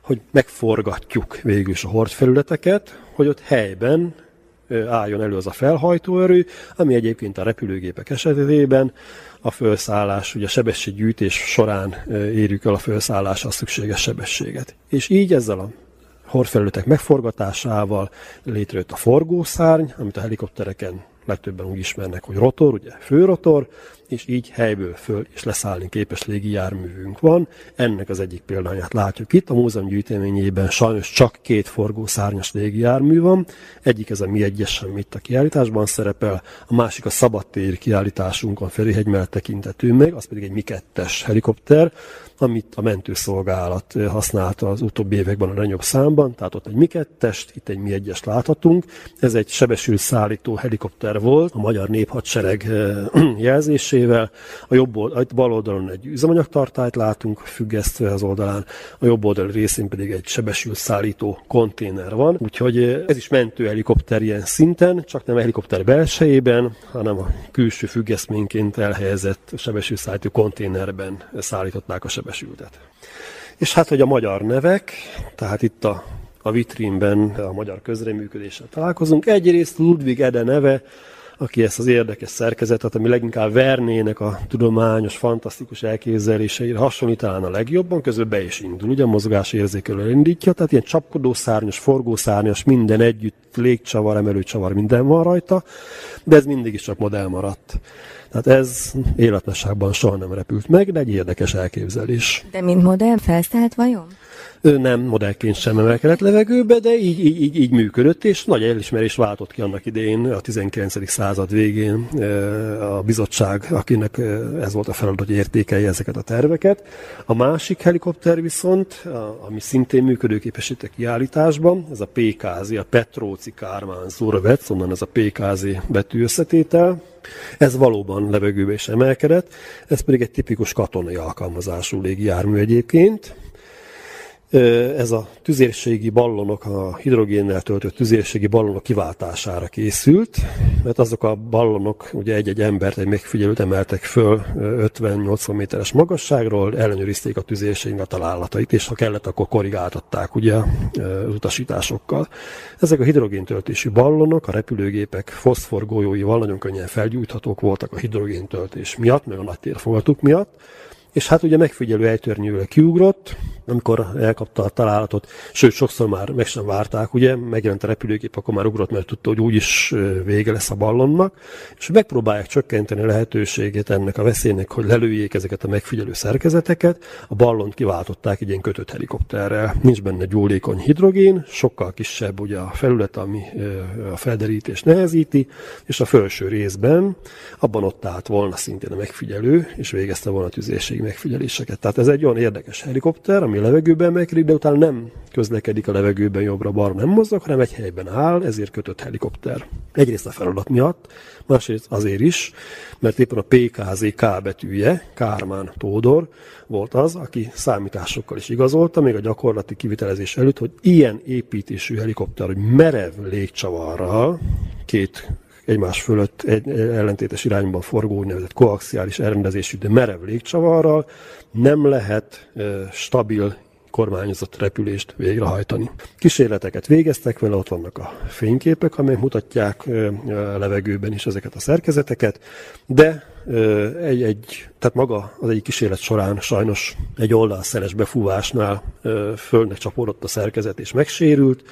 C: hogy megforgatjuk végül is a hordfelületeket, hogy ott helyben álljon elő az a felhajtóerő, ami egyébként a repülőgépek esetében a felszállás, ugye a sebességgyűjtés során érjük el a felszállással szükséges sebességet. És így ezzel a hordfelületek megforgatásával létrejött a forgószárny, amit a helikoptereken legtöbben úgy ismernek, hogy rotor, ugye főrotor, és így helyből föl és leszállni képes légijárművünk van. Ennek az egyik példáját látjuk itt. A múzeum gyűjteményében sajnos csak két forgószárnyas légijármű van. Egyik ez a Mi egyes, ami itt a kiállításban szerepel, a másik a szabadtér kiállításunkon Ferihegy mellett tekintető meg, az pedig egy Mi kettes helikopter, amit a mentőszolgálat használta az utóbbi években a nagyobb számban, tehát ott egy Mi kettest, itt egy Mi egyes láthatunk. Ez egy sebesül szállító helikopter volt, a Magyar Néphadsereg *clears throat* jelzésé, kezelésével. A jobb oldal, a bal oldalon egy üzemanyagtartályt látunk függesztve az oldalán, a jobb oldal részén pedig egy sebesül szállító konténer van. Úgyhogy ez is mentő helikopter ilyen szinten, csak nem a helikopter belsejében, hanem a külső függesztményként elhelyezett sebesül szállító konténerben szállították a sebesültet. És hát, hogy a magyar nevek, tehát itt a a vitrínben a magyar közreműködéssel találkozunk. Egyrészt Ludwig Ede neve, aki ezt az érdekes szerkezetet, ami leginkább Vernének a tudományos, fantasztikus elképzeléseire hasonlít talán a legjobban, közben be is indul. Ugye a mozgás érzékelő indítja, tehát ilyen csapkodó szárnyas, forgószárnyas, minden együtt, légcsavar, emelőcsavar, minden van rajta, de ez mindig is csak modell maradt. Tehát ez életnaságban soha nem repült meg, de egy érdekes elképzelés.
B: De mint modell felszállt vajon?
C: Ő nem modellként sem emelkedett levegőbe, de így, így, így, így működött, és nagy elismerés váltott ki annak idején, a 19. század végén a bizottság, akinek ez volt a feladat, hogy értékelje ezeket a terveket. A másik helikopter viszont, ami szintén működőképesített kiállításban, ez a PKZ, a Petróci Kármán Zurvec, onnan ez a PKZ betű összetétel, ez valóban levegőbe is emelkedett, ez pedig egy tipikus katonai alkalmazású légijármű egyébként, ez a tüzérségi ballonok, a hidrogénnel töltött tüzérségi ballonok kiváltására készült, mert azok a ballonok ugye egy-egy embert, egy megfigyelőt emeltek föl 50-80 méteres magasságról, ellenőrizték a tüzérségnek a találatait, és ha kellett, akkor korrigáltatták ugye az utasításokkal. Ezek a hidrogéntöltésű ballonok a repülőgépek foszforgolyóival nagyon könnyen felgyújthatók voltak a hidrogéntöltés miatt, meg a nagy térfogatuk miatt, és hát ugye megfigyelő ejtörnyűvel kiugrott, amikor elkapta a találatot, sőt, sokszor már meg sem várták, ugye, megjelent a repülőgép, akkor már ugrott, mert tudta, hogy úgyis vége lesz a ballonnak, és megpróbálják csökkenteni a lehetőségét ennek a veszélynek, hogy lelőjék ezeket a megfigyelő szerkezeteket. A ballont kiváltották egy ilyen kötött helikopterrel. Nincs benne gyólékony hidrogén, sokkal kisebb ugye a felület, ami a felderítést nehezíti, és a felső részben abban ott állt volna szintén a megfigyelő, és végezte volna a tüzérségi megfigyeléseket. Tehát ez egy olyan érdekes helikopter, ami a levegőben emelkedik, de utána nem közlekedik a levegőben jobbra-balra, nem mozog, hanem egy helyben áll, ezért kötött helikopter. Egyrészt a feladat miatt, másrészt azért is, mert éppen a PKZ K betűje, Kármán Tódor volt az, aki számításokkal is igazolta, még a gyakorlati kivitelezés előtt, hogy ilyen építésű helikopter, hogy merev légcsavarral, két egymás fölött egy ellentétes irányban forgó úgynevezett koaxiális elrendezésű, de merev légcsavarral nem lehet stabil kormányozott repülést végrehajtani. Kísérleteket végeztek vele, ott vannak a fényképek, amelyek mutatják a levegőben is ezeket a szerkezeteket, de egy, egy, tehát maga az egyik kísérlet során sajnos egy oldalszeles befúvásnál földnek csapódott a szerkezet és megsérült,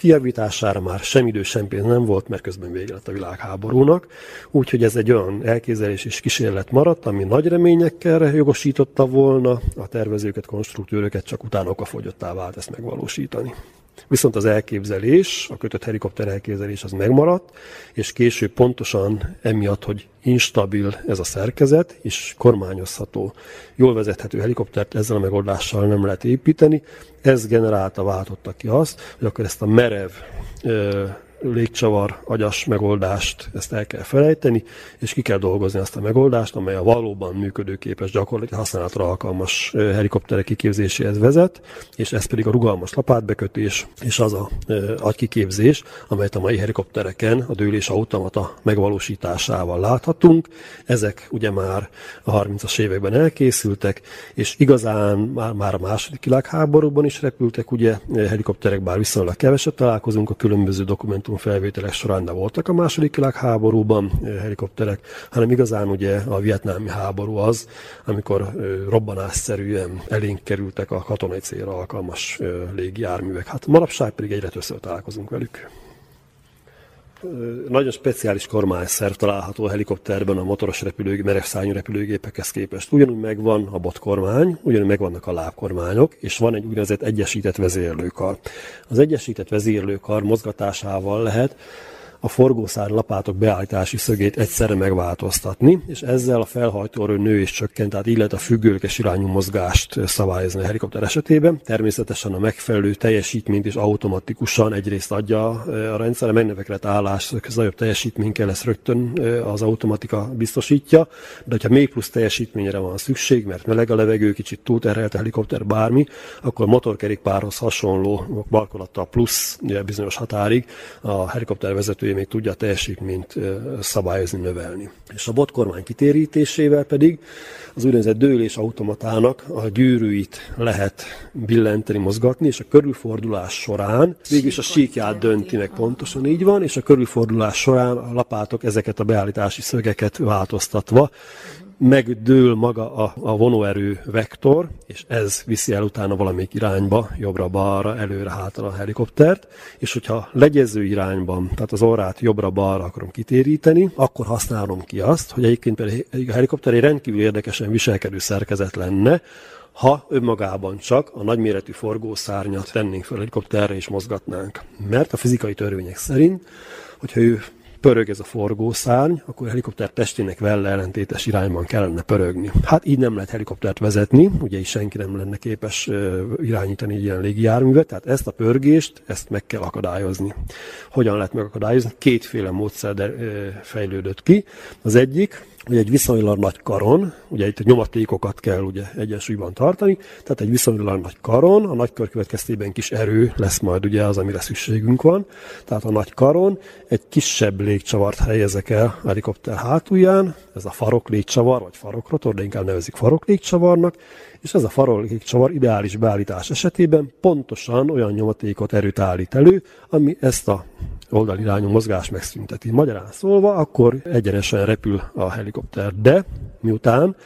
C: Kijavítására már sem idő, sem pénz nem volt, mert közben vége lett a világháborúnak. Úgyhogy ez egy olyan elképzelés és kísérlet maradt, ami nagy reményekkel jogosította volna a tervezőket, konstruktőröket, csak utána okafogyottá vált ezt megvalósítani. Viszont az elképzelés, a kötött helikopter elképzelés az megmaradt, és később pontosan emiatt, hogy instabil ez a szerkezet, és kormányozható, jól vezethető helikoptert ezzel a megoldással nem lehet építeni, ez generálta, váltotta ki azt, hogy akkor ezt a merev légcsavar agyas megoldást, ezt el kell felejteni, és ki kell dolgozni azt a megoldást, amely a valóban működőképes, gyakorlati használatra alkalmas helikopterek kiképzéséhez vezet, és ez pedig a rugalmas lapátbekötés, és az a agykiképzés, amelyet a mai helikoptereken a dőlés automata megvalósításával láthatunk. Ezek ugye már a 30-as években elkészültek, és igazán már, már a második világháborúban is repültek, ugye helikopterek, bár viszonylag keveset találkozunk a különböző dokumentum felvételek során de voltak a második világháborúban eh, helikopterek, hanem igazán ugye a vietnámi háború az, amikor eh, robbanásszerűen elénk kerültek a katonai célra alkalmas eh, légijárművek. Hát manapság pedig egyre többször találkozunk velük. Nagyon speciális kormányszerv található a helikopterben a motoros repülőgép, merevszárnyú repülőgépekhez képest. Ugyanúgy megvan a botkormány, ugyanúgy megvannak a lábkormányok, és van egy úgynevezett egyesített vezérlőkar. Az egyesített vezérlőkar mozgatásával lehet a forgószár lapátok beállítási szögét egyszerre megváltoztatni, és ezzel a felhajtóerő nő is csökkent, tehát így lehet a függőkes irányú mozgást szabályozni a helikopter esetében. Természetesen a megfelelő teljesítményt is automatikusan egyrészt adja a rendszer, a megnövekedett állás, nagyobb teljesítmény kell, ezt rögtön az automatika biztosítja, de ha még plusz teljesítményre van szükség, mert meleg a levegő, kicsit túlterhelt a helikopter bármi, akkor motorkerékpárhoz hasonló balkolattal plusz bizonyos határig a helikopter vezető hogy még tudja a teljesítményt szabályozni, növelni. És a botkormány kitérítésével pedig az úgynevezett dőlés automatának a gyűrűit lehet billenteni, mozgatni, és a körülfordulás során végülis a síkját dönti meg pontosan így van, és a körülfordulás során a lapátok ezeket a beállítási szögeket változtatva megdől maga a, a vonóerő vektor, és ez viszi el utána valamelyik irányba, jobbra-balra, előre-hátra a helikoptert, és hogyha legyező irányban, tehát az orrát jobbra-balra akarom kitéríteni, akkor használom ki azt, hogy egyébként pedig a helikopter egy rendkívül érdekesen viselkedő szerkezet lenne, ha önmagában csak a nagyméretű forgószárnyat tennénk fel a helikopterre és mozgatnánk. Mert a fizikai törvények szerint, hogyha ő pörög ez a forgószárny, akkor a helikopter testének vele ellentétes irányban kellene pörögni. Hát így nem lehet helikoptert vezetni, ugye is senki nem lenne képes irányítani egy ilyen légijárművet, tehát ezt a pörgést, ezt meg kell akadályozni. Hogyan lehet megakadályozni? Kétféle módszer fejlődött ki. Az egyik, hogy egy viszonylag nagy karon, ugye itt a nyomatékokat kell ugye egyensúlyban tartani, tehát egy viszonylag nagy karon, a nagy kör következtében kis erő lesz majd ugye az, amire szükségünk van, tehát a nagy karon egy kisebb légcsavart helyezek el a helikopter hátulján, ez a farok légcsavar, vagy farokrotor, de inkább nevezik farok légcsavarnak, és ez a farok légcsavar ideális beállítás esetében pontosan olyan nyomatékot erőt állít elő, ami ezt a oldalirányú mozgás megszünteti. Magyarán szólva, akkor egyenesen repül a helikopter, de miután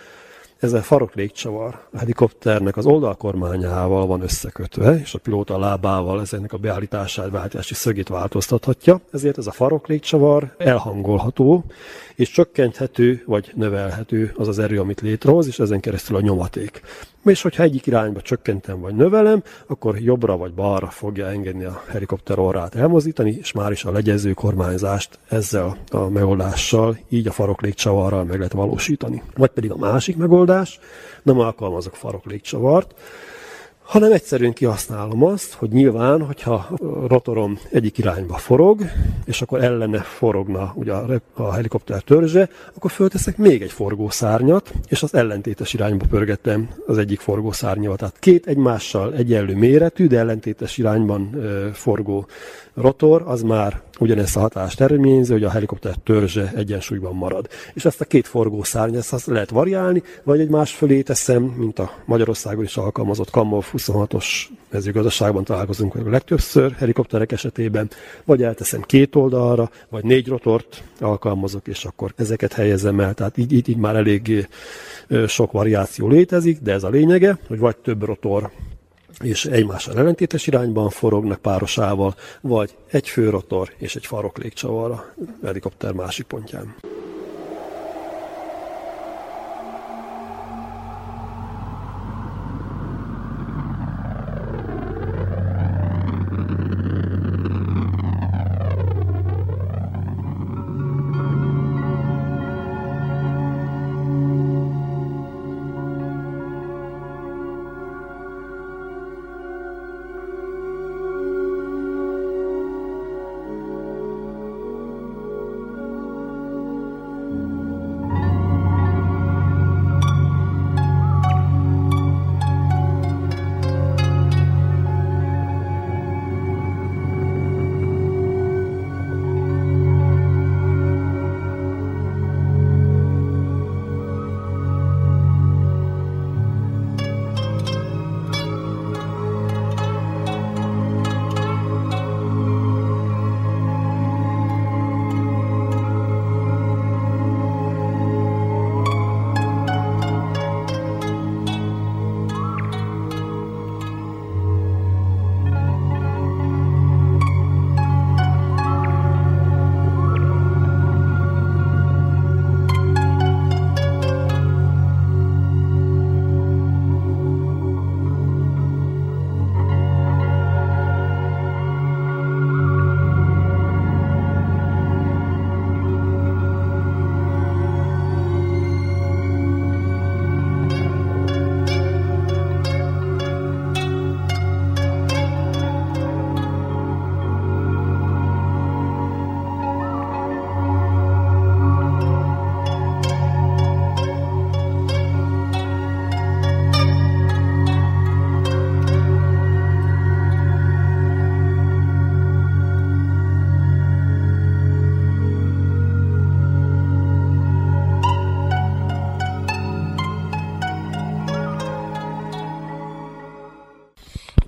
C: ez a farok légcsavar a helikopternek az oldalkormányával van összekötve, és a pilóta lábával ezeknek a beállítását, beállítási szögét változtathatja, ezért ez a farok légcsavar elhangolható, és csökkenthető vagy növelhető az az erő, amit létrehoz, és ezen keresztül a nyomaték. És hogyha egyik irányba csökkentem vagy növelem, akkor jobbra vagy balra fogja engedni a helikopter orrát elmozdítani, és már is a legyező kormányzást ezzel a megoldással, így a faroklégcsavarral meg lehet valósítani. Vagy pedig a másik megoldás, nem alkalmazok faroklékcsavart, hanem egyszerűen kihasználom azt, hogy nyilván, hogyha rotorom egyik irányba forog, és akkor ellene forogna ugye a helikopter törzse, akkor fölteszek még egy forgószárnyat, és az ellentétes irányba pörgetem az egyik forgószárnyat. Tehát két egymással egyenlő méretű, de ellentétes irányban forgó rotor, az már ugyanezt a hatást eredményezi, hogy a helikopter törzse egyensúlyban marad. És ezt a két forgószárny, ezt azt lehet variálni, vagy egy más fölé teszem, mint a Magyarországon is alkalmazott Kamov 26-os mezőgazdaságban találkozunk a legtöbbször helikopterek esetében, vagy elteszem két oldalra, vagy négy rotort alkalmazok, és akkor ezeket helyezem el. Tehát így, így, így már eléggé sok variáció létezik, de ez a lényege, hogy vagy több rotor és egymással ellentétes irányban forognak párosával, vagy egy főrotor és egy farok légcsavar a helikopter másik pontján.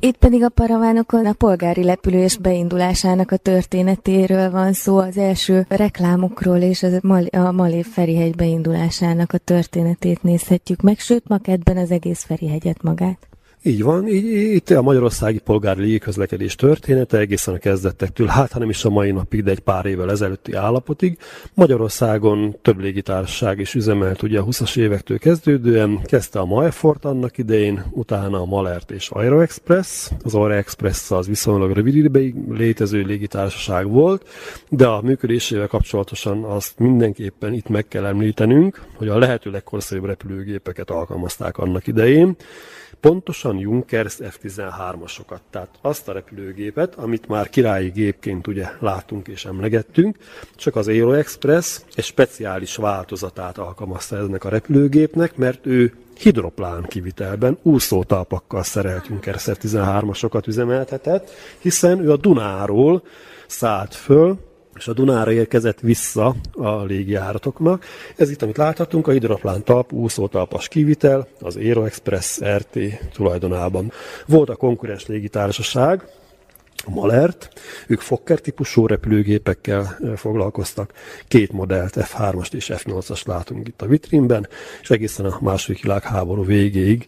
B: Itt pedig a paravánokon a polgári lepülés beindulásának a történetéről van szó, az első reklámokról és a, Mal- a Malév Ferihegy beindulásának a történetét nézhetjük meg, sőt, Makedben az egész Ferihegyet magát.
C: Így van, így, itt a magyarországi polgári légiközlekedés története egészen a kezdetektől, hát hanem is a mai napig, de egy pár évvel ezelőtti állapotig. Magyarországon több légitársaság is üzemelt ugye a 20-as évektől kezdődően, kezdte a Maefort annak idején, utána a Malert és Aeroexpress. Az Aeroexpress az viszonylag rövid ideig létező légitársaság volt, de a működésével kapcsolatosan azt mindenképpen itt meg kell említenünk, hogy a lehető legkorszerűbb repülőgépeket alkalmazták annak idején. Pontosan Junkers F-13-asokat, tehát azt a repülőgépet, amit már királyi gépként ugye látunk és emlegettünk, csak az Aero Express egy speciális változatát alkalmazta ennek a repülőgépnek, mert ő hidroplán kivitelben úszótalpakkal szerelt Junkers F-13-asokat üzemeltetett, hiszen ő a Dunáról szállt föl, és a Dunára érkezett vissza a légijáratoknak. Ez itt, amit láthatunk, a hidroplán talp, úszótalpas kivitel, az Aero Express RT tulajdonában. Volt a konkurens légitársaság, a Malert, ők Fokker típusú repülőgépekkel foglalkoztak. Két modellt, F3-ast és F8-as látunk itt a vitrínben, és egészen a második világháború végéig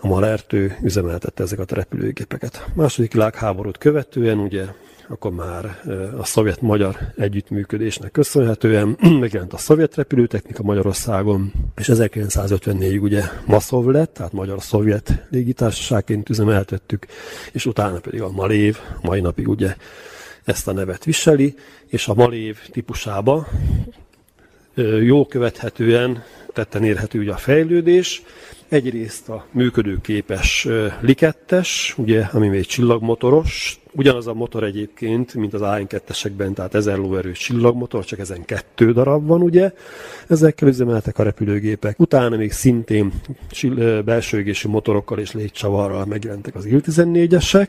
C: a Malert ő üzemeltette ezeket a repülőgépeket. A második világháborút követően ugye akkor már a szovjet-magyar együttműködésnek köszönhetően *clears throat* megjelent a szovjet repülőtechnika Magyarországon, és 1954 ugye Maszov lett, tehát magyar-szovjet légitársaságként üzemeltettük, és utána pedig a Malév, mai napig ugye ezt a nevet viseli, és a Malév típusába jó követhetően tetten érhető ugye a fejlődés, Egyrészt a működőképes likettes, ugye, ami még csillagmotoros, Ugyanaz a motor egyébként, mint az AN2-esekben, tehát 1000 lóerős csillagmotor, csak ezen kettő darab van, ugye. Ezekkel üzemeltek a repülőgépek. Utána még szintén belső motorokkal és légcsavarral megjelentek az Il-14-esek,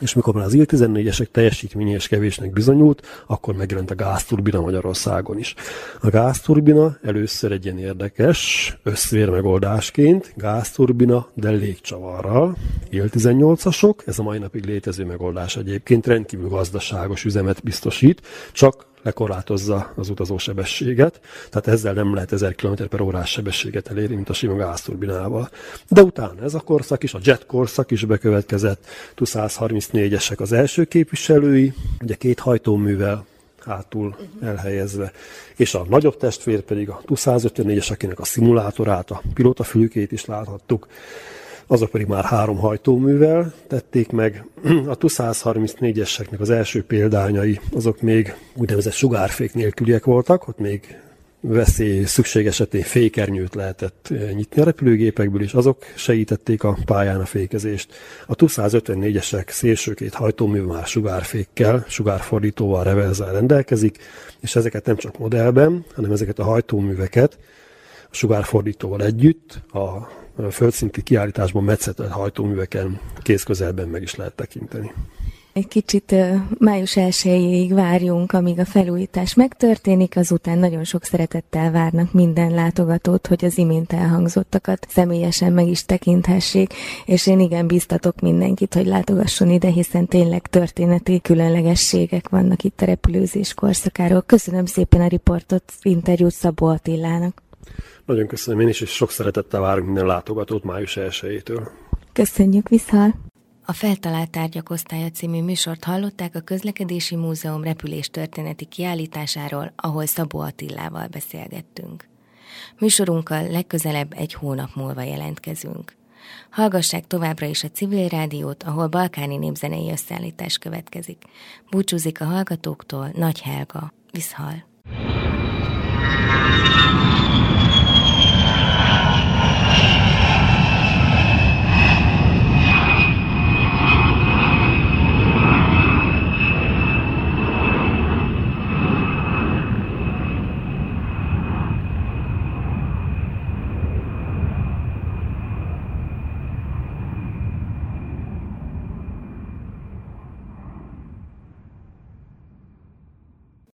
C: és mikor már az Il-14-esek teljesítménye és kevésnek bizonyult, akkor megjelent a gázturbina Magyarországon is. A gázturbina először egy ilyen érdekes összvér megoldásként, gázturbina, de légcsavarral, Il-18-asok, ez a mai napig létező megoldás egyébként. Rendkívül gazdaságos üzemet biztosít, csak lekorlátozza az utazósebességet, tehát ezzel nem lehet 1000 km per órás sebességet elérni, mint a sima gázturbinával. De utána ez a korszak is, a jet korszak is bekövetkezett, Tu-134-esek az első képviselői, ugye két hajtóművel hátul elhelyezve, és a nagyobb testvér pedig a Tu-154-es, akinek a szimulátorát, a pilótafülkét is láthattuk, azok pedig már három hajtóművel tették meg. *clears throat* A Tu-134-eseknek az első példányai, azok még úgynevezett sugárfék nélküliek voltak, ott még veszély szükség esetén fékernyőt lehetett eh, nyitni a repülőgépekből, és azok segítették a pályán a fékezést. A Tu-154-esek szélső két hajtómű már sugárfékkel, sugárfordítóval, reverzel rendelkezik, és ezeket nem csak modellben, hanem ezeket a hajtóműveket a sugárfordítóval együtt a földszinti kiállításban metszetelt hajtóműveken kézközelben meg is lehet tekinteni.
B: Egy kicsit május 1 várjunk, amíg a felújítás megtörténik, azután nagyon sok szeretettel várnak minden látogatót, hogy az imént elhangzottakat személyesen meg is tekinthessék, és én igen biztatok mindenkit, hogy látogasson ide, hiszen tényleg történeti különlegességek vannak itt a repülőzés korszakáról. Köszönöm szépen a riportot, interjút Szabó Attilának.
C: Nagyon köszönöm én is, és sok szeretettel várunk minden látogatót május 1-től.
B: Köszönjük, viszal! A Feltalált Tárgyak Osztálya című műsort hallották a Közlekedési Múzeum repüléstörténeti kiállításáról, ahol Szabó Attillával beszélgettünk. Műsorunkkal legközelebb egy hónap múlva jelentkezünk. Hallgassák továbbra is a civil rádiót, ahol balkáni népzenei összeállítás következik. Búcsúzik a hallgatóktól Nagy Helga. Viszhal!